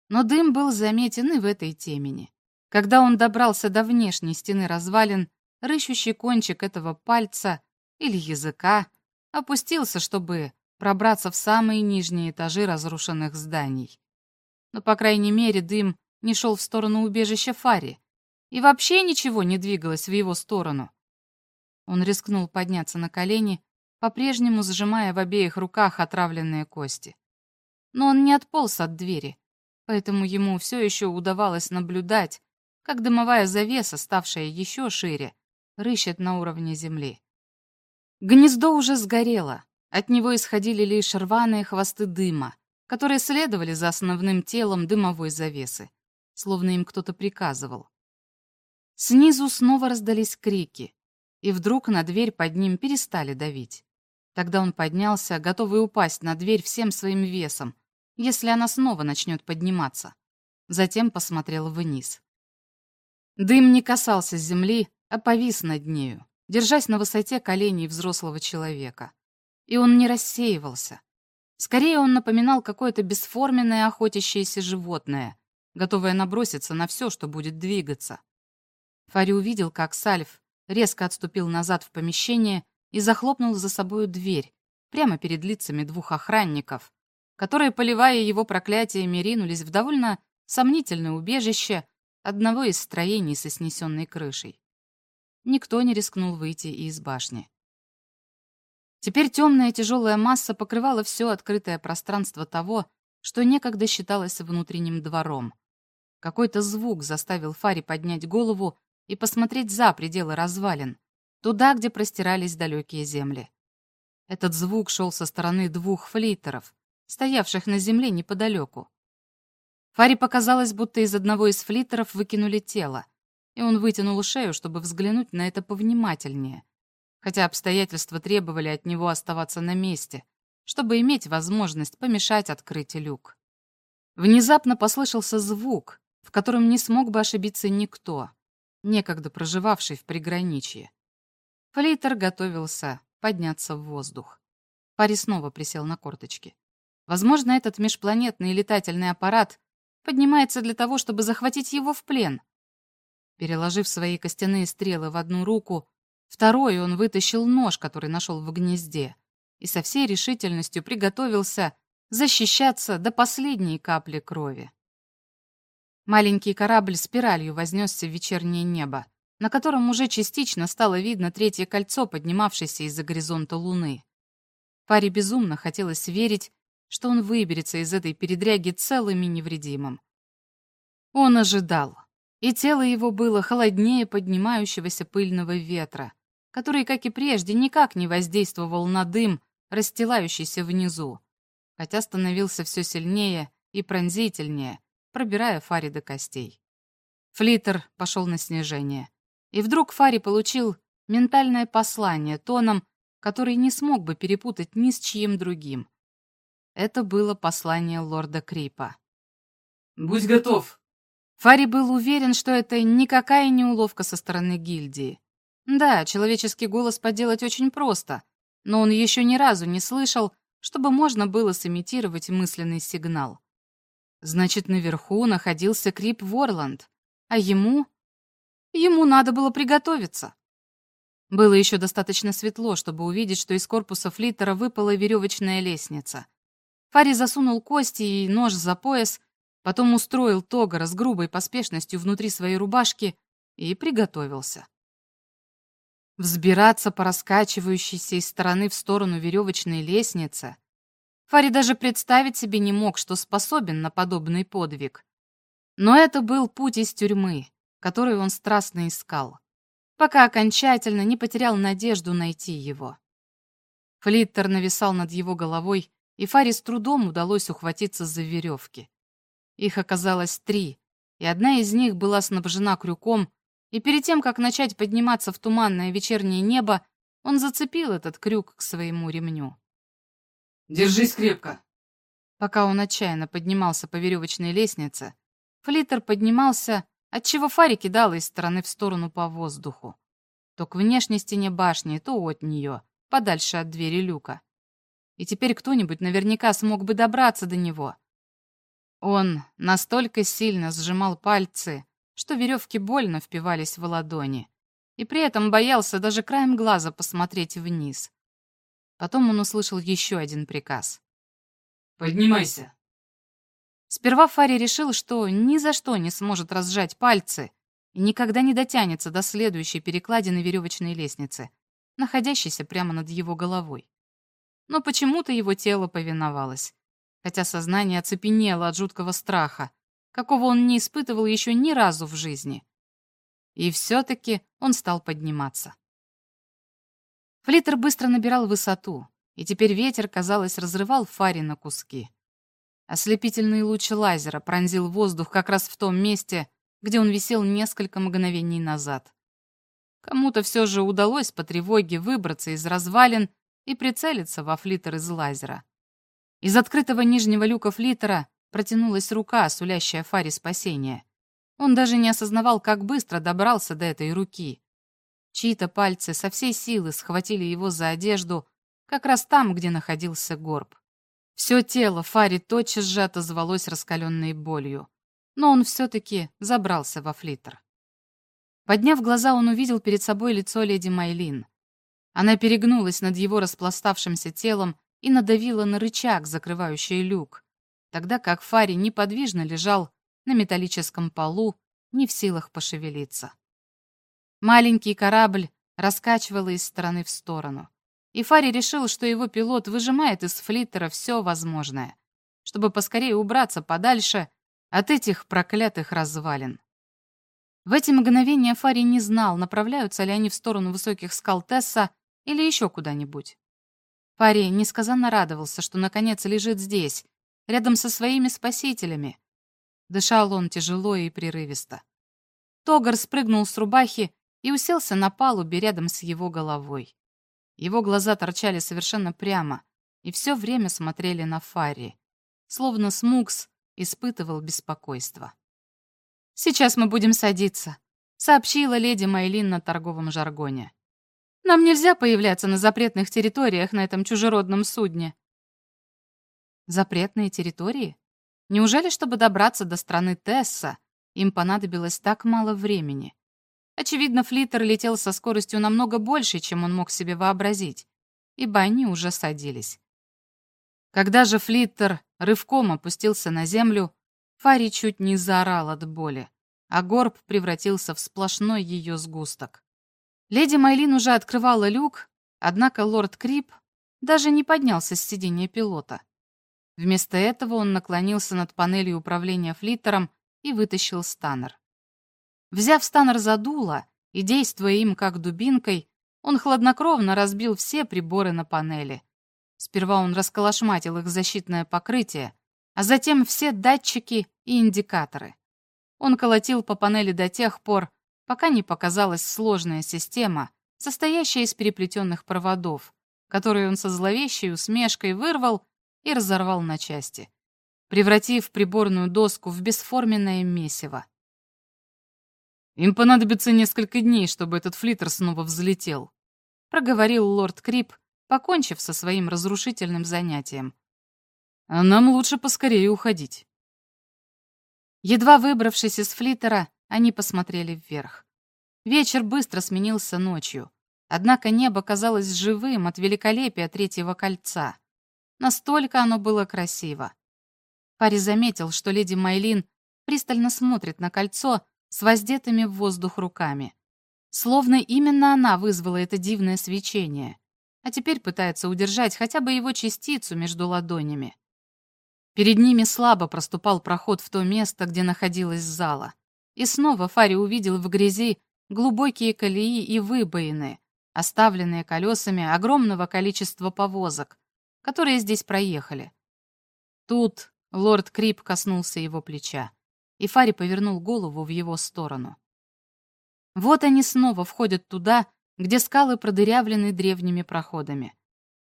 но дым был заметен и в этой темени. Когда он добрался до внешней стены развалин, рыщущий кончик этого пальца или языка опустился, чтобы пробраться в самые нижние этажи разрушенных зданий. Но, по крайней мере, дым не шел в сторону убежища Фари, и вообще ничего не двигалось в его сторону. Он рискнул подняться на колени, по-прежнему сжимая в обеих руках отравленные кости. Но он не отполз от двери, поэтому ему все еще удавалось наблюдать, как дымовая завеса, ставшая еще шире, рыщет на уровне земли. Гнездо уже сгорело, от него исходили лишь рваные хвосты дыма, которые следовали за основным телом дымовой завесы, словно им кто-то приказывал. Снизу снова раздались крики, и вдруг на дверь под ним перестали давить. Тогда он поднялся, готовый упасть на дверь всем своим весом, если она снова начнет подниматься. Затем посмотрел вниз. Дым не касался земли, а повис над нею, держась на высоте коленей взрослого человека. И он не рассеивался. Скорее, он напоминал какое-то бесформенное охотящееся животное, готовое наброситься на все, что будет двигаться. Фари увидел, как Сальф резко отступил назад в помещение и захлопнул за собою дверь, прямо перед лицами двух охранников, которые, поливая его проклятиями, ринулись в довольно сомнительное убежище одного из строений со снесенной крышей. Никто не рискнул выйти из башни. Теперь темная тяжелая масса покрывала все открытое пространство того, что некогда считалось внутренним двором. Какой-то звук заставил Фари поднять голову и посмотреть за пределы развалин, туда, где простирались далекие земли. Этот звук шел со стороны двух флейтеров, стоявших на земле неподалеку. Фаре показалось, будто из одного из флитеров выкинули тело, и он вытянул шею, чтобы взглянуть на это повнимательнее, хотя обстоятельства требовали от него оставаться на месте, чтобы иметь возможность помешать открыть люк. Внезапно послышался звук, в котором не смог бы ошибиться никто некогда проживавший в приграничье. Флейтер готовился подняться в воздух. Пари снова присел на корточки. Возможно, этот межпланетный летательный аппарат поднимается для того, чтобы захватить его в плен. Переложив свои костяные стрелы в одну руку, второй он вытащил нож, который нашел в гнезде, и со всей решительностью приготовился защищаться до последней капли крови. Маленький корабль спиралью вознесся в вечернее небо, на котором уже частично стало видно третье кольцо, поднимавшееся из-за горизонта Луны. Паре безумно хотелось верить, что он выберется из этой передряги целым и невредимым. Он ожидал, и тело его было холоднее поднимающегося пыльного ветра, который, как и прежде, никак не воздействовал на дым, расстилающийся внизу, хотя становился все сильнее и пронзительнее, пробирая Фари до костей. Флиттер пошел на снижение. И вдруг Фари получил ментальное послание тоном, который не смог бы перепутать ни с чьим другим. Это было послание лорда Крипа. «Будь готов!» Фари был уверен, что это никакая не уловка со стороны гильдии. Да, человеческий голос поделать очень просто, но он еще ни разу не слышал, чтобы можно было сымитировать мысленный сигнал. Значит, наверху находился Крип Ворланд, а ему... Ему надо было приготовиться. Было еще достаточно светло, чтобы увидеть, что из корпуса флиттера выпала веревочная лестница. Фари засунул кости и нож за пояс, потом устроил Тогара с грубой поспешностью внутри своей рубашки и приготовился. Взбираться по раскачивающейся из стороны в сторону веревочной лестнице Фари даже представить себе не мог, что способен на подобный подвиг. Но это был путь из тюрьмы, который он страстно искал, пока окончательно не потерял надежду найти его. Флиттер нависал над его головой, и Фари с трудом удалось ухватиться за веревки. Их оказалось три, и одна из них была снабжена крюком, и перед тем, как начать подниматься в туманное вечернее небо, он зацепил этот крюк к своему ремню. Держись крепко!» Пока он отчаянно поднимался по веревочной лестнице, флиттер поднимался, отчего фари кидало из стороны в сторону по воздуху. То к внешней стене башни, то от нее, подальше от двери люка. И теперь кто-нибудь наверняка смог бы добраться до него. Он настолько сильно сжимал пальцы, что веревки больно впивались в ладони, и при этом боялся даже краем глаза посмотреть вниз. Потом он услышал еще один приказ. «Поднимайся!» Сперва Фари решил, что ни за что не сможет разжать пальцы и никогда не дотянется до следующей перекладины веревочной лестницы, находящейся прямо над его головой. Но почему-то его тело повиновалось, хотя сознание оцепенело от жуткого страха, какого он не испытывал еще ни разу в жизни. И все-таки он стал подниматься. Флиттер быстро набирал высоту, и теперь ветер, казалось, разрывал Фари на куски. Ослепительный луч лазера пронзил воздух как раз в том месте, где он висел несколько мгновений назад. Кому-то все же удалось по тревоге выбраться из развалин и прицелиться во флиттер из лазера. Из открытого нижнего люка флиттера протянулась рука, сулящая Фаре спасение. Он даже не осознавал, как быстро добрался до этой руки. Чьи-то пальцы со всей силы схватили его за одежду, как раз там, где находился горб. Все тело Фари тотчас же отозвалось раскаленной болью, но он все-таки забрался во флиттер. Подняв глаза, он увидел перед собой лицо леди Майлин. Она перегнулась над его распластавшимся телом и надавила на рычаг, закрывающий люк, тогда как Фари неподвижно лежал на металлическом полу, не в силах пошевелиться. Маленький корабль раскачивало из стороны в сторону и Фари решил, что его пилот выжимает из флиттера все возможное, чтобы поскорее убраться подальше от этих проклятых развалин. В эти мгновения Фари не знал, направляются ли они в сторону высоких скал Тесса или еще куда-нибудь. Фари несказанно радовался, что наконец лежит здесь, рядом со своими спасителями. Дышал он тяжело и прерывисто. Тогар спрыгнул с рубахи и уселся на палубе рядом с его головой. Его глаза торчали совершенно прямо и все время смотрели на Фарри, словно Смукс испытывал беспокойство. «Сейчас мы будем садиться», — сообщила леди Майлин на торговом жаргоне. «Нам нельзя появляться на запретных территориях на этом чужеродном судне». «Запретные территории? Неужели, чтобы добраться до страны Тесса, им понадобилось так мало времени?» Очевидно, флиттер летел со скоростью намного больше, чем он мог себе вообразить, ибо они уже садились. Когда же флиттер рывком опустился на землю, Фари чуть не заорал от боли, а горб превратился в сплошной ее сгусток. Леди Майлин уже открывала люк, однако лорд Крип даже не поднялся с сиденья пилота. Вместо этого он наклонился над панелью управления флиттером и вытащил станнер. Взяв станер за дуло и действуя им как дубинкой, он хладнокровно разбил все приборы на панели. Сперва он расколошматил их защитное покрытие, а затем все датчики и индикаторы. Он колотил по панели до тех пор, пока не показалась сложная система, состоящая из переплетенных проводов, которые он со зловещей усмешкой вырвал и разорвал на части, превратив приборную доску в бесформенное месиво. Им понадобится несколько дней, чтобы этот флиттер снова взлетел», — проговорил лорд Крип, покончив со своим разрушительным занятием. «А нам лучше поскорее уходить». Едва выбравшись из флиттера, они посмотрели вверх. Вечер быстро сменился ночью, однако небо казалось живым от великолепия третьего кольца. Настолько оно было красиво. Пари заметил, что леди Майлин пристально смотрит на кольцо, с воздетыми в воздух руками. Словно именно она вызвала это дивное свечение, а теперь пытается удержать хотя бы его частицу между ладонями. Перед ними слабо проступал проход в то место, где находилась зала. И снова Фари увидел в грязи глубокие колеи и выбоины, оставленные колесами огромного количества повозок, которые здесь проехали. Тут лорд Крип коснулся его плеча и Фари повернул голову в его сторону. Вот они снова входят туда, где скалы продырявлены древними проходами.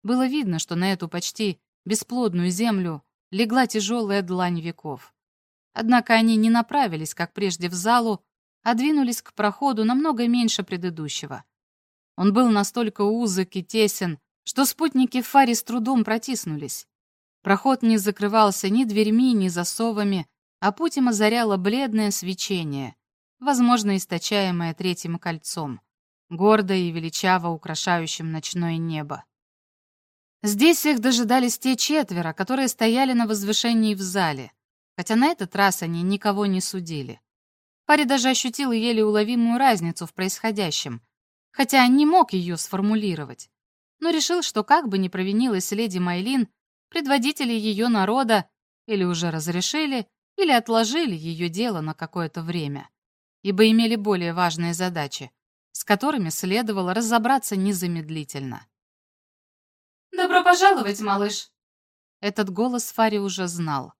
Было видно, что на эту почти бесплодную землю легла тяжелая длань веков. Однако они не направились, как прежде, в залу, а двинулись к проходу намного меньше предыдущего. Он был настолько узок и тесен, что спутники Фари с трудом протиснулись. Проход не закрывался ни дверьми, ни засовами, а путь им озаряло бледное свечение, возможно, источаемое третьим кольцом, гордо и величаво украшающим ночное небо. Здесь их дожидались те четверо, которые стояли на возвышении в зале, хотя на этот раз они никого не судили. Парень даже ощутил еле уловимую разницу в происходящем, хотя не мог ее сформулировать, но решил, что как бы ни провинилась леди Майлин, предводители ее народа или уже разрешили, или отложили ее дело на какое-то время, ибо имели более важные задачи, с которыми следовало разобраться незамедлительно. «Добро пожаловать, малыш!» Этот голос Фари уже знал.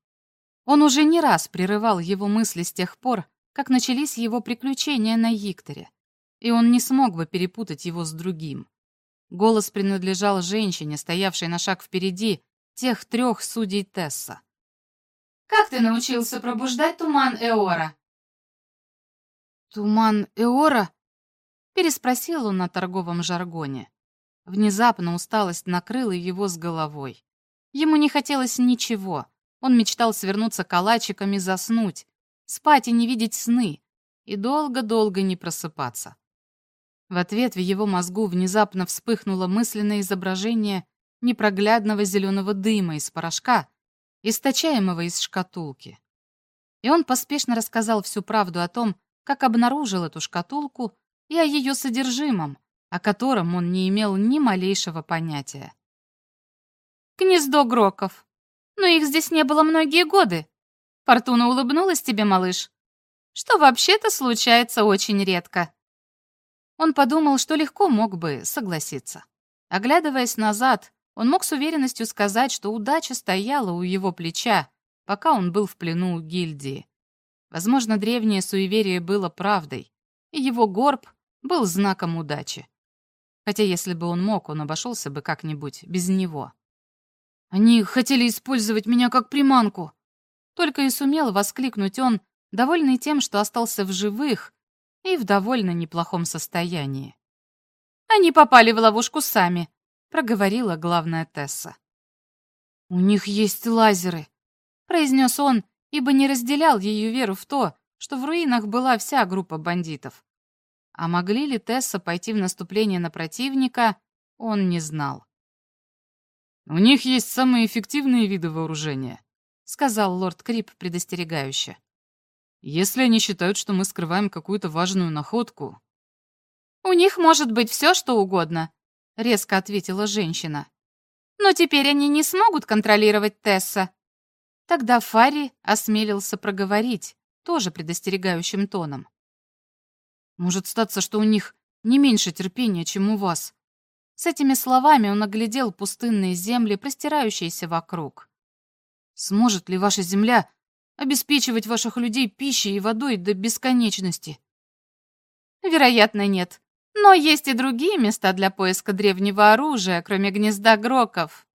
Он уже не раз прерывал его мысли с тех пор, как начались его приключения на Викторе, и он не смог бы перепутать его с другим. Голос принадлежал женщине, стоявшей на шаг впереди тех трех судей Тесса. «Как ты научился пробуждать туман Эора?» «Туман Эора?» — переспросил он на торговом жаргоне. Внезапно усталость накрыла его с головой. Ему не хотелось ничего. Он мечтал свернуться калачиком и заснуть, спать и не видеть сны, и долго-долго не просыпаться. В ответ в его мозгу внезапно вспыхнуло мысленное изображение непроглядного зеленого дыма из порошка, источаемого из шкатулки. И он поспешно рассказал всю правду о том, как обнаружил эту шкатулку и о ее содержимом, о котором он не имел ни малейшего понятия. «Гнездо Гроков. Но их здесь не было многие годы. Фортуна улыбнулась тебе, малыш. Что вообще-то случается очень редко». Он подумал, что легко мог бы согласиться. Оглядываясь назад, он мог с уверенностью сказать, что удача стояла у его плеча, пока он был в плену у гильдии. Возможно, древнее суеверие было правдой, и его горб был знаком удачи хотя если бы он мог, он обошелся бы как-нибудь без него. «Они хотели использовать меня как приманку!» Только и сумел воскликнуть он, довольный тем, что остался в живых и в довольно неплохом состоянии. «Они попали в ловушку сами», — проговорила главная Тесса. «У них есть лазеры», — произнес он, ибо не разделял ее веру в то, что в руинах была вся группа бандитов. А могли ли Тесса пойти в наступление на противника, он не знал. «У них есть самые эффективные виды вооружения», — сказал лорд Крип предостерегающе. «Если они считают, что мы скрываем какую-то важную находку...» «У них может быть все, что угодно», — резко ответила женщина. «Но теперь они не смогут контролировать Тесса». Тогда Фарри осмелился проговорить, тоже предостерегающим тоном. Может статься, что у них не меньше терпения, чем у вас. С этими словами он оглядел пустынные земли, простирающиеся вокруг. Сможет ли ваша земля обеспечивать ваших людей пищей и водой до бесконечности? Вероятно, нет. Но есть и другие места для поиска древнего оружия, кроме гнезда Гроков.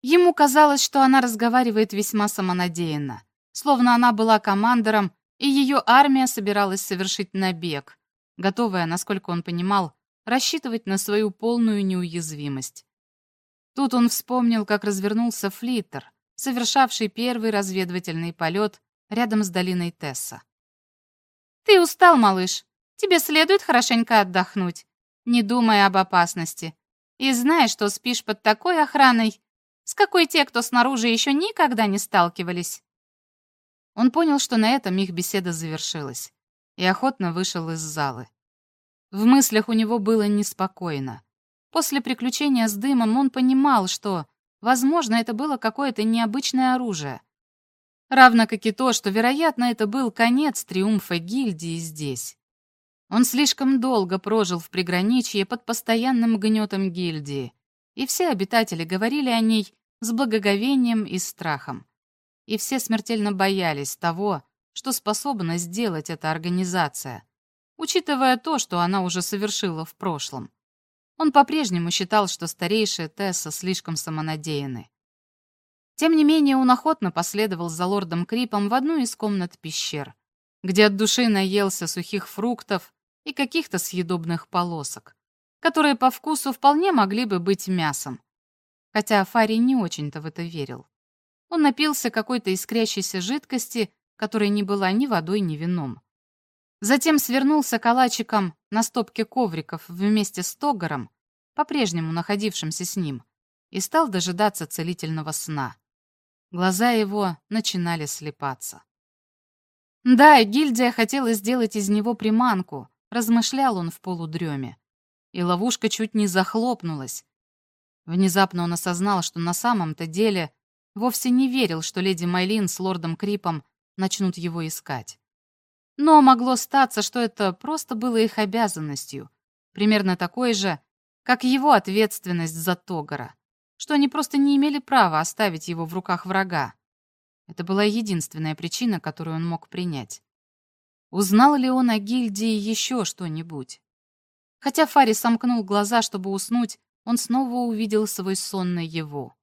Ему казалось, что она разговаривает весьма самонадеянно, словно она была командором и ее армия собиралась совершить набег, готовая, насколько он понимал, рассчитывать на свою полную неуязвимость. Тут он вспомнил, как развернулся флиттер, совершавший первый разведывательный полет рядом с долиной Тесса. «Ты устал, малыш. Тебе следует хорошенько отдохнуть, не думая об опасности. И знай, что спишь под такой охраной, с какой те, кто снаружи еще никогда не сталкивались. Он понял, что на этом их беседа завершилась, и охотно вышел из залы. В мыслях у него было неспокойно. После приключения с дымом он понимал, что, возможно, это было какое-то необычное оружие. Равно как и то, что, вероятно, это был конец триумфа гильдии здесь. Он слишком долго прожил в приграничье под постоянным гнетом гильдии, и все обитатели говорили о ней с благоговением и страхом и все смертельно боялись того, что способна сделать эта организация, учитывая то, что она уже совершила в прошлом. Он по-прежнему считал, что старейшие Тесса слишком самонадеяны. Тем не менее, он охотно последовал за лордом Крипом в одну из комнат пещер, где от души наелся сухих фруктов и каких-то съедобных полосок, которые по вкусу вполне могли бы быть мясом, хотя Фари не очень-то в это верил. Он напился какой-то искрящейся жидкости, которая не была ни водой, ни вином. Затем свернулся калачиком на стопке ковриков вместе с Тогаром, по-прежнему находившимся с ним, и стал дожидаться целительного сна. Глаза его начинали слепаться. Да, гильдия хотела сделать из него приманку, размышлял он в полудреме. И ловушка чуть не захлопнулась. Внезапно он осознал, что на самом-то деле вовсе не верил, что леди Майлин с лордом Крипом начнут его искать. Но могло статься, что это просто было их обязанностью, примерно такой же, как его ответственность за Тогора что они просто не имели права оставить его в руках врага. Это была единственная причина, которую он мог принять. Узнал ли он о гильдии еще что-нибудь? Хотя Фари сомкнул глаза, чтобы уснуть, он снова увидел свой сон его.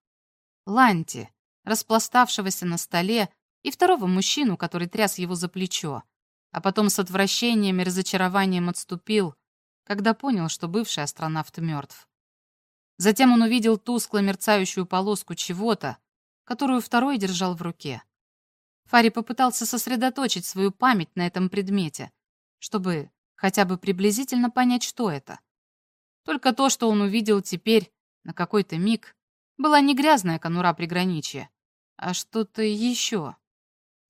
Ланти, распластавшегося на столе, и второго мужчину, который тряс его за плечо, а потом с отвращением и разочарованием отступил, когда понял, что бывший астронавт мертв. Затем он увидел тускло мерцающую полоску чего-то, которую второй держал в руке. Фари попытался сосредоточить свою память на этом предмете, чтобы хотя бы приблизительно понять, что это. Только то, что он увидел теперь, на какой-то миг, была не грязная конура приграничья, а что-то еще.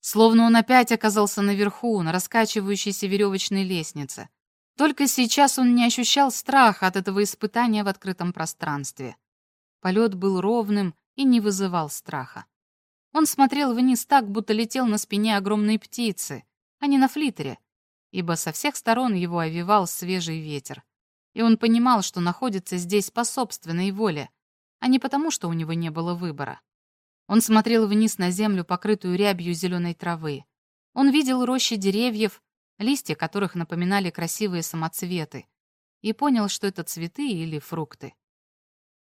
Словно он опять оказался наверху, на раскачивающейся веревочной лестнице, только сейчас он не ощущал страха от этого испытания в открытом пространстве. Полет был ровным и не вызывал страха. Он смотрел вниз так, будто летел на спине огромной птицы, а не на флитере, ибо со всех сторон его овивал свежий ветер. И он понимал, что находится здесь по собственной воле, а не потому, что у него не было выбора. Он смотрел вниз на землю, покрытую рябью зеленой травы. Он видел рощи деревьев, листья которых напоминали красивые самоцветы, и понял, что это цветы или фрукты.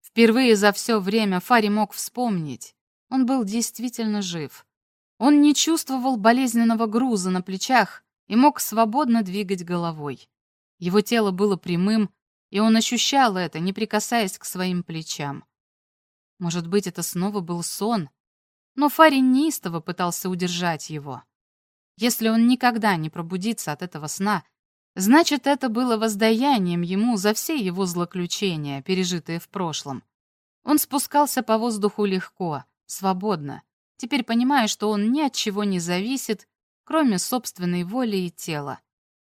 Впервые за все время Фари мог вспомнить. Он был действительно жив. Он не чувствовал болезненного груза на плечах и мог свободно двигать головой. Его тело было прямым, и он ощущал это, не прикасаясь к своим плечам. Может быть, это снова был сон, но Фари неистово пытался удержать его. Если он никогда не пробудится от этого сна, значит, это было воздаянием ему за все его злоключения, пережитые в прошлом. Он спускался по воздуху легко, свободно, теперь понимая, что он ни от чего не зависит, кроме собственной воли и тела.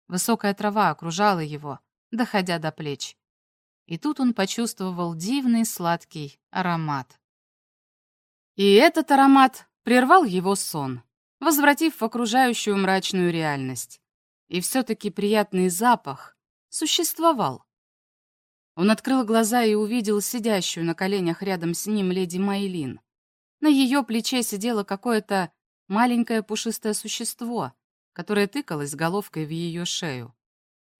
Высокая трава окружала его, доходя до плеч. И тут он почувствовал дивный сладкий аромат. И этот аромат прервал его сон возвратив в окружающую мрачную реальность. И все-таки приятный запах существовал. Он открыл глаза и увидел сидящую на коленях рядом с ним леди Майлин. На ее плече сидело какое-то маленькое пушистое существо, которое тыкалось головкой в ее шею.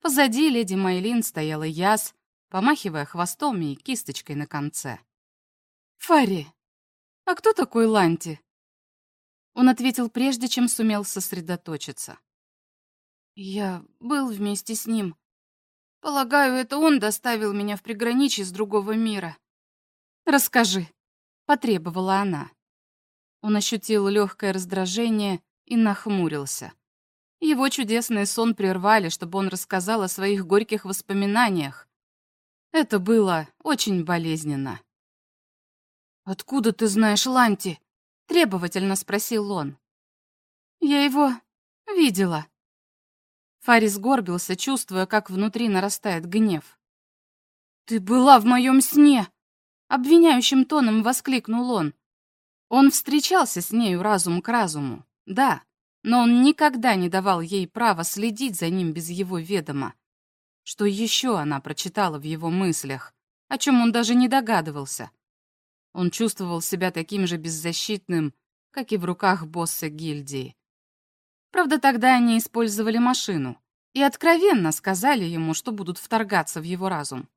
Позади леди Майлин стояла Яс, помахивая хвостом и кисточкой на конце. «Фарри, а кто такой Ланти?» Он ответил прежде, чем сумел сосредоточиться. «Я был вместе с ним. Полагаю, это он доставил меня в приграничье с другого мира». «Расскажи», — потребовала она. Он ощутил легкое раздражение и нахмурился. Его чудесный сон прервали, чтобы он рассказал о своих горьких воспоминаниях. Это было очень болезненно. «Откуда ты знаешь Ланти?» Требовательно спросил он. Я его видела. Фарис горбился, чувствуя, как внутри нарастает гнев. «Ты была в моем сне!» Обвиняющим тоном воскликнул он. Он встречался с нею разум к разуму, да, но он никогда не давал ей права следить за ним без его ведома. Что еще она прочитала в его мыслях, о чем он даже не догадывался? Он чувствовал себя таким же беззащитным, как и в руках босса гильдии. Правда, тогда они использовали машину и откровенно сказали ему, что будут вторгаться в его разум.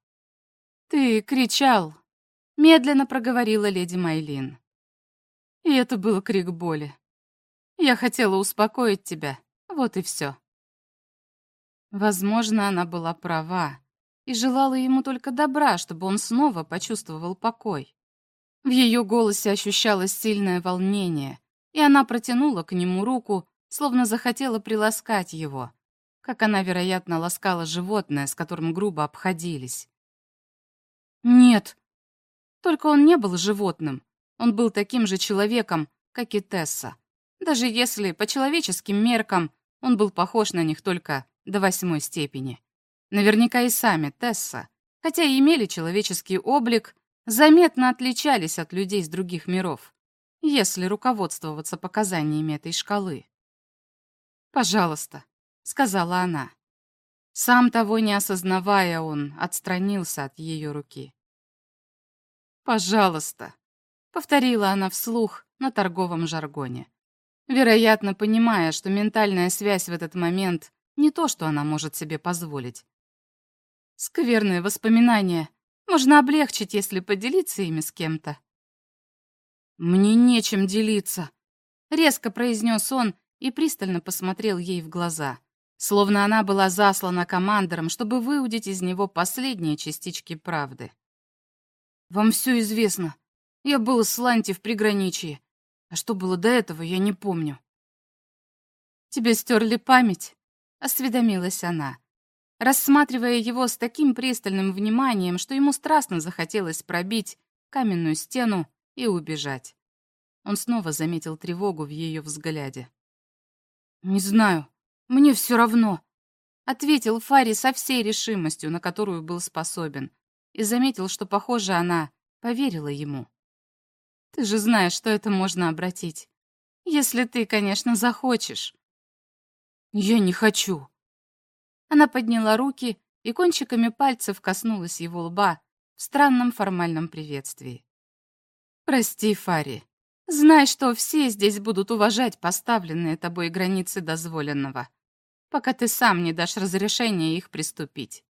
«Ты кричал», — медленно проговорила леди Майлин. И это был крик боли. Я хотела успокоить тебя, вот и все. Возможно, она была права и желала ему только добра, чтобы он снова почувствовал покой. В ее голосе ощущалось сильное волнение, и она протянула к нему руку, словно захотела приласкать его, как она, вероятно, ласкала животное, с которым грубо обходились. «Нет!» Только он не был животным. Он был таким же человеком, как и Тесса. Даже если по человеческим меркам он был похож на них только до восьмой степени. Наверняка и сами Тесса, хотя и имели человеческий облик, заметно отличались от людей из других миров, если руководствоваться показаниями этой шкалы. «Пожалуйста», — сказала она. Сам того не осознавая, он отстранился от ее руки. «Пожалуйста», — повторила она вслух на торговом жаргоне, вероятно, понимая, что ментальная связь в этот момент не то, что она может себе позволить. Скверные воспоминания можно облегчить, если поделиться ими с кем-то. «Мне нечем делиться», — резко произнес он и пристально посмотрел ей в глаза, словно она была заслана командором, чтобы выудить из него последние частички правды. «Вам все известно. Я был с Ланти в приграничье. А что было до этого, я не помню». «Тебе стерли память?» — осведомилась она, рассматривая его с таким пристальным вниманием, что ему страстно захотелось пробить каменную стену и убежать. Он снова заметил тревогу в ее взгляде. «Не знаю, мне все равно», — ответил Фари со всей решимостью, на которую был способен, и заметил, что, похоже, она поверила ему. «Ты же знаешь, что это можно обратить. Если ты, конечно, захочешь». «Я не хочу», она подняла руки и кончиками пальцев коснулась его лба в странном формальном приветствии. «Прости, Фари. Знай, что все здесь будут уважать поставленные тобой границы дозволенного, пока ты сам не дашь разрешения их приступить».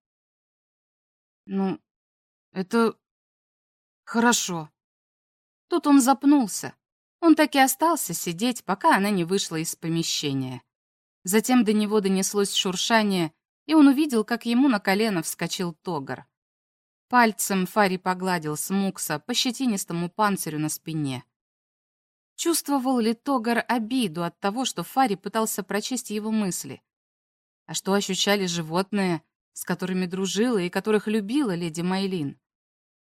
«Ну, это... хорошо». Тут он запнулся. Он так и остался сидеть, пока она не вышла из помещения. Затем до него донеслось шуршание, и он увидел, как ему на колено вскочил Тогар. Пальцем Фари погладил Смукса по щетинистому панцирю на спине. Чувствовал ли Тогар обиду от того, что Фари пытался прочесть его мысли? А что ощущали животные, с которыми дружила и которых любила леди Майлин?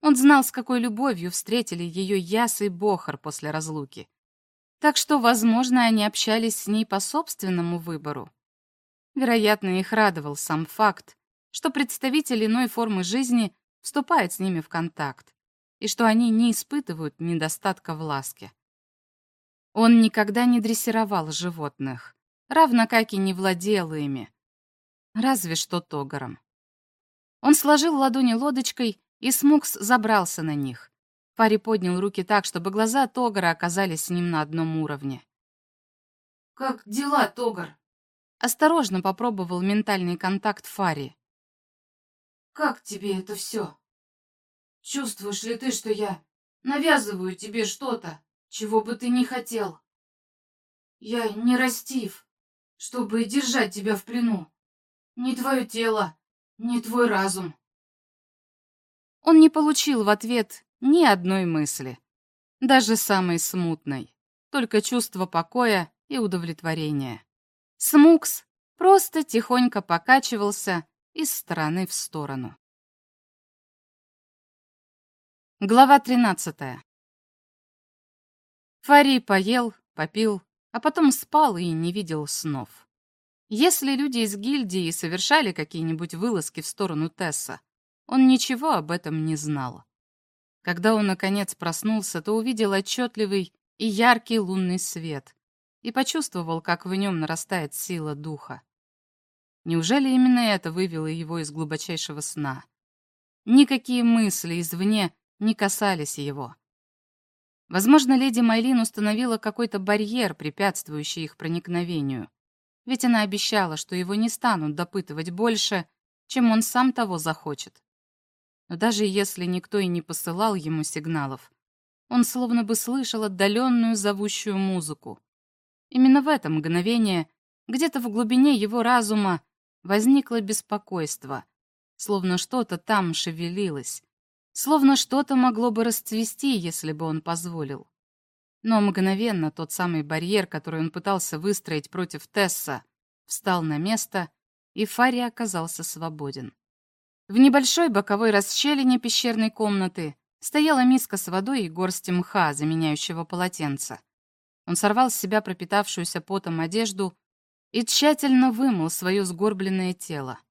Он знал, с какой любовью встретили ее Яс и Бохар после разлуки. Так что, возможно, они общались с ней по собственному выбору. Вероятно, их радовал сам факт, что представитель иной формы жизни вступает с ними в контакт, и что они не испытывают недостатка в ласке. Он никогда не дрессировал животных, равно как и не владел ими, разве что тогором. Он сложил ладони лодочкой, и Смукс забрался на них. Фари поднял руки так, чтобы глаза Тогора оказались с ним на одном уровне. «Как дела, Тогар?» Осторожно попробовал ментальный контакт Фари. «Как тебе это все? Чувствуешь ли ты, что я навязываю тебе что-то, чего бы ты не хотел? Я не растив, чтобы держать тебя в плену. Ни твое тело, ни твой разум». Он не получил в ответ ни одной мысли, даже самой смутной, только чувство покоя и удовлетворения. Смукс просто тихонько покачивался из стороны в сторону. Глава 13. Фари поел, попил, а потом спал и не видел снов. Если люди из гильдии совершали какие-нибудь вылазки в сторону Тесса, он ничего об этом не знал. Когда он, наконец, проснулся, то увидел отчетливый и яркий лунный свет, и почувствовал, как в нем нарастает сила духа. Неужели именно это вывело его из глубочайшего сна? Никакие мысли извне не касались его. Возможно, леди Майлин установила какой-то барьер, препятствующий их проникновению. Ведь она обещала, что его не станут допытывать больше, чем он сам того захочет. Даже если никто и не посылал ему сигналов, он словно бы слышал отдаленную зовущую музыку, Именно в это мгновение, где-то в глубине его разума, возникло беспокойство, словно что-то там шевелилось, словно что-то могло бы расцвести, если бы он позволил. Но мгновенно тот самый барьер, который он пытался выстроить против Тесса, встал на место, и Фари оказался свободен. В небольшой боковой расщелине пещерной комнаты стояла миска с водой и горсть мха, заменяющего полотенце. Он сорвал с себя пропитавшуюся потом одежду и тщательно вымыл свое сгорбленное тело.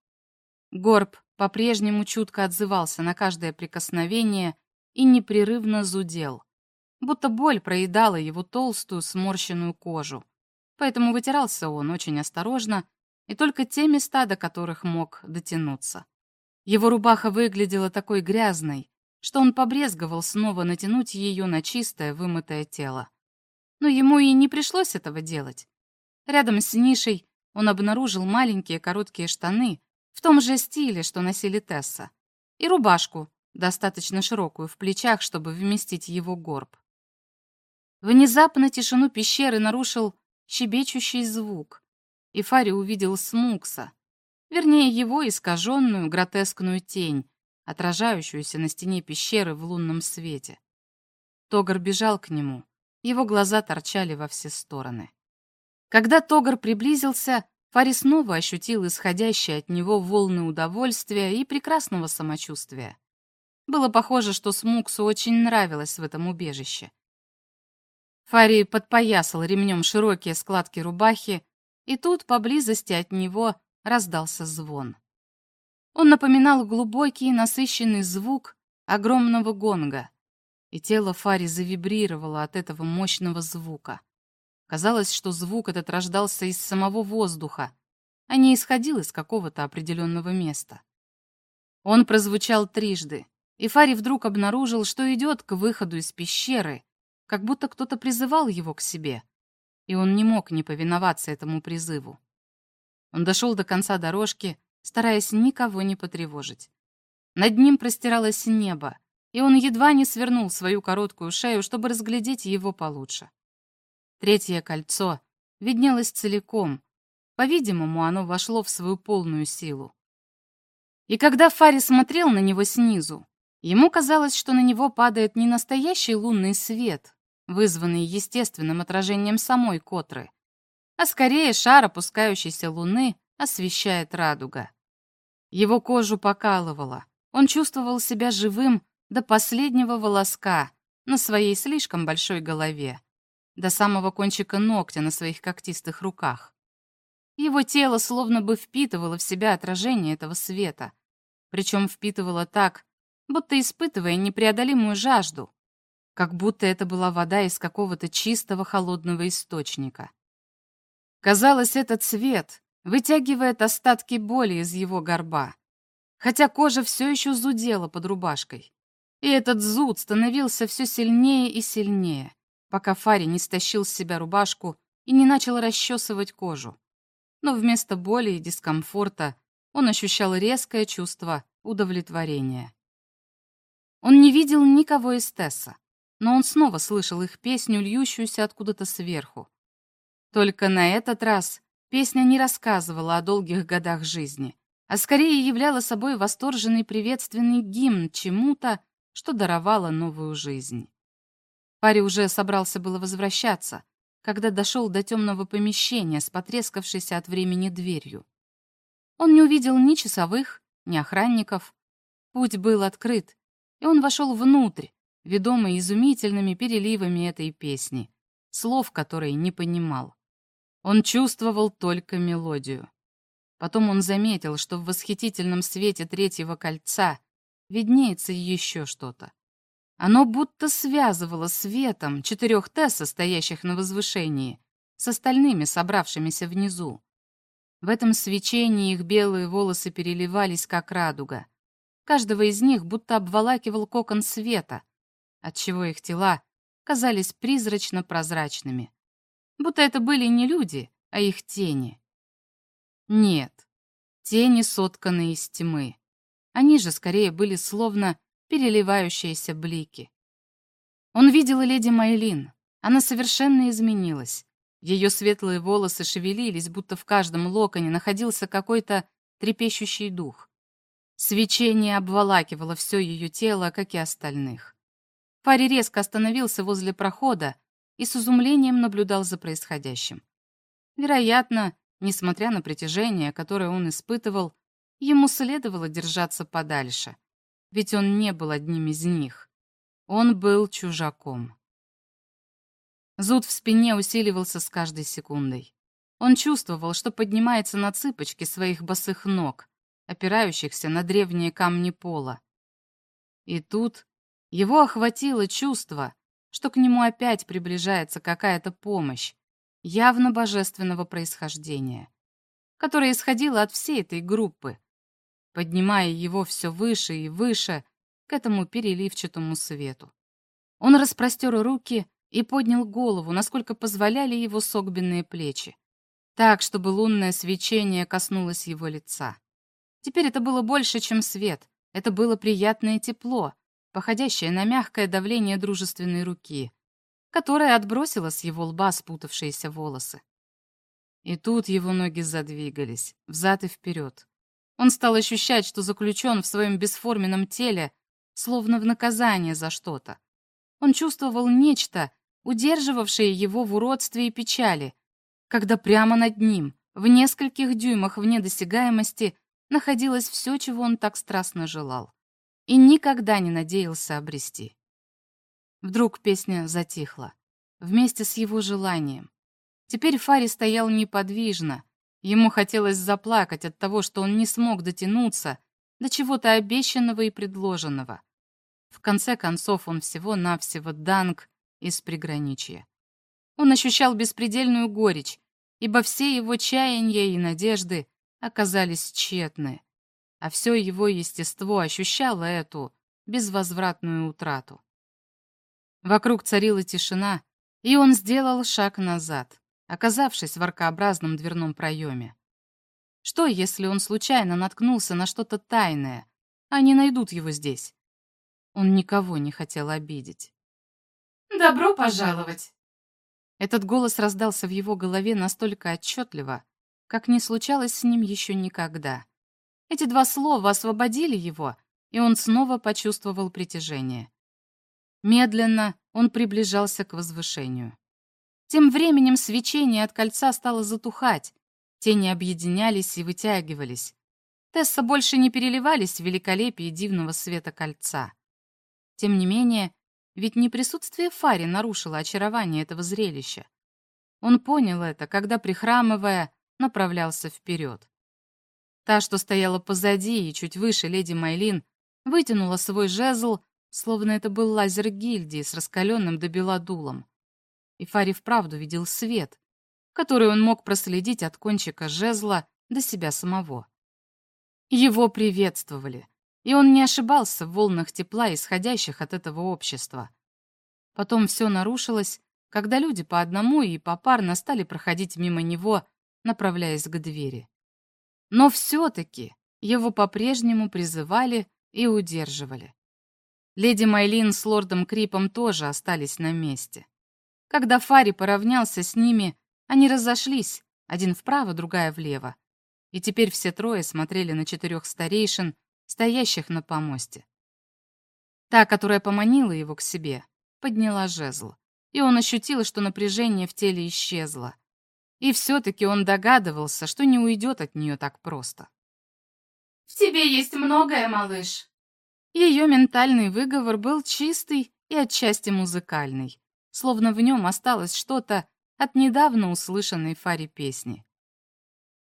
Горб по-прежнему чутко отзывался на каждое прикосновение и непрерывно зудел, будто боль проедала его толстую сморщенную кожу. Поэтому вытирался он очень осторожно и только те места, до которых мог дотянуться. Его рубаха выглядела такой грязной, что он побрезговал снова натянуть ее на чистое, вымытое тело. Но ему и не пришлось этого делать. Рядом с нишей он обнаружил маленькие короткие штаны в том же стиле, что носили Тесса, и рубашку, достаточно широкую в плечах, чтобы вместить его горб. Внезапно тишину пещеры нарушил щебечущий звук, и Фари увидел Смукса, вернее, его искаженную гротескную тень, отражающуюся на стене пещеры в лунном свете. Тогар бежал к нему, его глаза торчали во все стороны. Когда Тогар приблизился, Фари снова ощутил исходящие от него волны удовольствия и прекрасного самочувствия. Было похоже, что Смуксу очень нравилось в этом убежище. Фари подпоясал ремнем широкие складки рубахи, и тут поблизости от него раздался звон. Он напоминал глубокий насыщенный звук огромного гонга, и тело Фари завибрировало от этого мощного звука. Казалось, что звук этот рождался из самого воздуха, а не исходил из какого-то определенного места. Он прозвучал трижды, и Фари вдруг обнаружил, что идет к выходу из пещеры, как будто кто-то призывал его к себе, и он не мог не повиноваться этому призыву. Он дошел до конца дорожки, стараясь никого не потревожить. Над ним простиралось небо, и он едва не свернул свою короткую шею, чтобы разглядеть его получше. Третье кольцо виднелось целиком. По-видимому, оно вошло в свою полную силу. И когда Фари смотрел на него снизу, ему казалось, что на него падает не настоящий лунный свет, вызванный естественным отражением самой Котры, а скорее шар опускающейся луны освещает радуга. Его кожу покалывало, он чувствовал себя живым до последнего волоска на своей слишком большой голове до самого кончика ногтя на своих когтистых руках. Его тело словно бы впитывало в себя отражение этого света, причем впитывало так, будто испытывая непреодолимую жажду, как будто это была вода из какого-то чистого холодного источника. Казалось, этот свет вытягивает остатки боли из его горба, хотя кожа все еще зудела под рубашкой. И этот зуд становился все сильнее и сильнее, пока Фари не стащил с себя рубашку и не начал расчесывать кожу. Но вместо боли и дискомфорта он ощущал резкое чувство удовлетворения. Он не видел никого из Тесса, но он снова слышал их песню, льющуюся откуда-то сверху. Только на этот раз песня не рассказывала о долгих годах жизни, а скорее являла собой восторженный приветственный гимн чему-то, что даровало новую жизнь. Парень уже собрался было возвращаться, когда дошел до темного помещения с потрескавшейся от времени дверью. Он не увидел ни часовых, ни охранников. Путь был открыт, и он вошел внутрь, ведомый изумительными переливами этой песни, слов которой не понимал. Он чувствовал только мелодию. Потом он заметил, что в восхитительном свете третьего кольца виднеется еще что-то. Оно будто связывало светом четырех Тесса, стоящих на возвышении, с остальными, собравшимися внизу. В этом свечении их белые волосы переливались, как радуга. Каждого из них будто обволакивал кокон света, отчего их тела казались призрачно-прозрачными. Будто это были не люди, а их тени. Нет, тени, сотканные из тьмы. Они же скорее были словно переливающиеся блики. Он видел леди Майлин. Она совершенно изменилась. Ее светлые волосы шевелились, будто в каждом локоне находился какой-то трепещущий дух. Свечение обволакивало все ее тело, как и остальных. Фари резко остановился возле прохода и с изумлением наблюдал за происходящим. Вероятно, несмотря на притяжение, которое он испытывал, ему следовало держаться подальше ведь он не был одним из них. Он был чужаком. Зуд в спине усиливался с каждой секундой. Он чувствовал, что поднимается на цыпочки своих босых ног, опирающихся на древние камни пола. И тут его охватило чувство, что к нему опять приближается какая-то помощь, явно божественного происхождения, которая исходила от всей этой группы, поднимая его все выше и выше к этому переливчатому свету. Он распростер руки и поднял голову, насколько позволяли его согбенные плечи, так, чтобы лунное свечение коснулось его лица. Теперь это было больше, чем свет, это было приятное тепло, походящее на мягкое давление дружественной руки, которое отбросило с его лба спутавшиеся волосы. И тут его ноги задвигались, взад и вперед. Он стал ощущать, что заключен в своем бесформенном теле, словно в наказание за что-то. Он чувствовал нечто, удерживавшее его в уродстве и печали, когда прямо над ним, в нескольких дюймах вне досягаемости, находилось все, чего он так страстно желал и никогда не надеялся обрести. Вдруг песня затихла, вместе с его желанием. Теперь Фари стоял неподвижно, ему хотелось заплакать от того, что он не смог дотянуться до чего-то обещанного и предложенного. В конце концов, он всего-навсего данг из приграничья. Он ощущал беспредельную горечь, ибо все его чаяния и надежды оказались тщетны, а все его естество ощущало эту безвозвратную утрату. Вокруг царила тишина, и он сделал шаг назад, оказавшись в аркообразном дверном проеме. Что, если он случайно наткнулся на что-то тайное, а они найдут его здесь? Он никого не хотел обидеть. «Добро пожаловать!» Этот голос раздался в его голове настолько отчетливо, как не случалось с ним еще никогда. Эти два слова освободили его, и он снова почувствовал притяжение. Медленно он приближался к возвышению. Тем временем свечение от кольца стало затухать, тени объединялись и вытягивались. Тесса больше не переливались в великолепии дивного света кольца. Тем не менее, ведь не присутствие Фари нарушило очарование этого зрелища. Он понял это, когда, прихрамывая, направлялся вперед. Та, что стояла позади и чуть выше леди Майлин, вытянула свой жезл, словно это был лазер гильдии с раскаленным до бела дулом. И Фари вправду видел свет, который он мог проследить от кончика жезла до себя самого. Его приветствовали, и он не ошибался в волнах тепла, исходящих от этого общества. Потом все нарушилось, когда люди по одному и попарно стали проходить мимо него, направляясь к двери. Но все-таки его по-прежнему призывали и удерживали. Леди Майлин с лордом Крипом тоже остались на месте. Когда Фари поравнялся с ними, они разошлись, один вправо, другая влево. И теперь все трое смотрели на четырех старейшин, стоящих на помосте. Та, которая поманила его к себе, подняла жезл, и он ощутил, что напряжение в теле исчезло. И все-таки он догадывался, что не уйдет от нее так просто. «В тебе есть многое, малыш». Ее ментальный выговор был чистый и отчасти музыкальный, словно в нем осталось что-то от недавно услышанной Фари песни.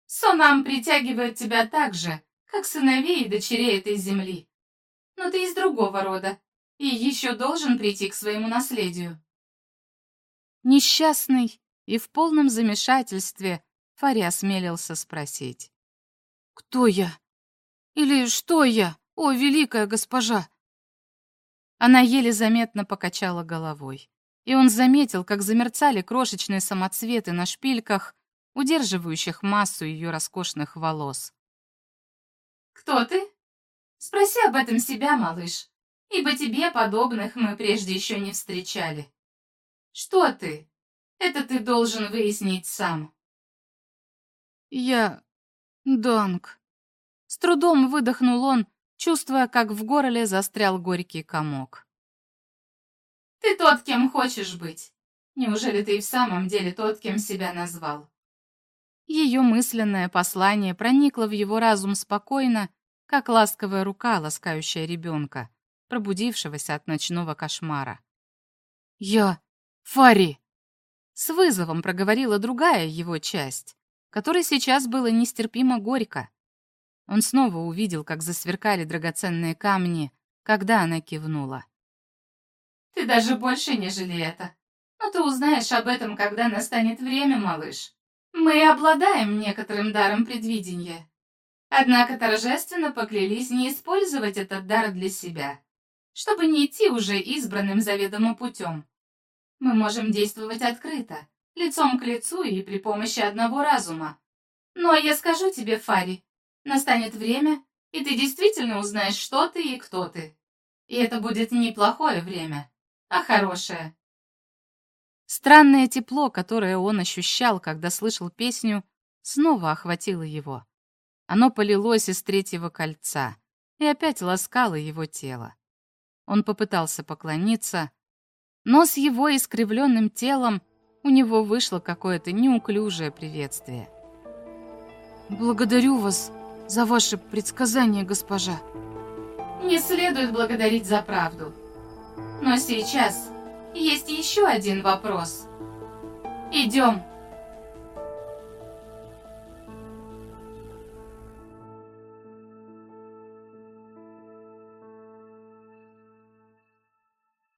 «Сонам притягивает тебя так же, как сыновей и дочерей этой земли. Но ты из другого рода и еще должен прийти к своему наследию». Несчастный и в полном замешательстве Фари осмелился спросить. «Кто я? Или что я, о, великая госпожа?» Она еле заметно покачала головой, и он заметил, как замерцали крошечные самоцветы на шпильках, удерживающих массу ее роскошных волос. «Кто ты? Спроси об этом себя, малыш, ибо тебе подобных мы прежде еще не встречали. Что ты? Это ты должен выяснить сам». «Я... Данг». С трудом выдохнул он, чувствуя, как в горле застрял горький комок. «Ты тот, кем хочешь быть. Неужели ты и в самом деле тот, кем себя назвал?» Ее мысленное послание проникло в его разум спокойно, как ласковая рука, ласкающая ребенка, пробудившегося от ночного кошмара. «Я Фари!» С вызовом проговорила другая его часть, которой сейчас было нестерпимо горько. Он снова увидел, как засверкали драгоценные камни, когда она кивнула. «Ты даже больше, нежели это. Но ты узнаешь об этом, когда настанет время, малыш. Мы обладаем некоторым даром предвидения. Однако торжественно поклялись не использовать этот дар для себя, чтобы не идти уже избранным заведомо путем. Мы можем действовать открыто, лицом к лицу и при помощи одного разума. Но я скажу тебе, Фари, настанет время, и ты действительно узнаешь, что ты и кто ты. И это будет не плохое время, а хорошее. Странное тепло, которое он ощущал, когда слышал песню, снова охватило его. Оно полилось из третьего кольца и опять ласкало его тело. Он попытался поклониться, но с его искривленным телом у него вышло какое-то неуклюжее приветствие. «Благодарю вас за ваше предсказание, госпожа». «Не следует благодарить за правду. Но сейчас есть еще один вопрос. Идем».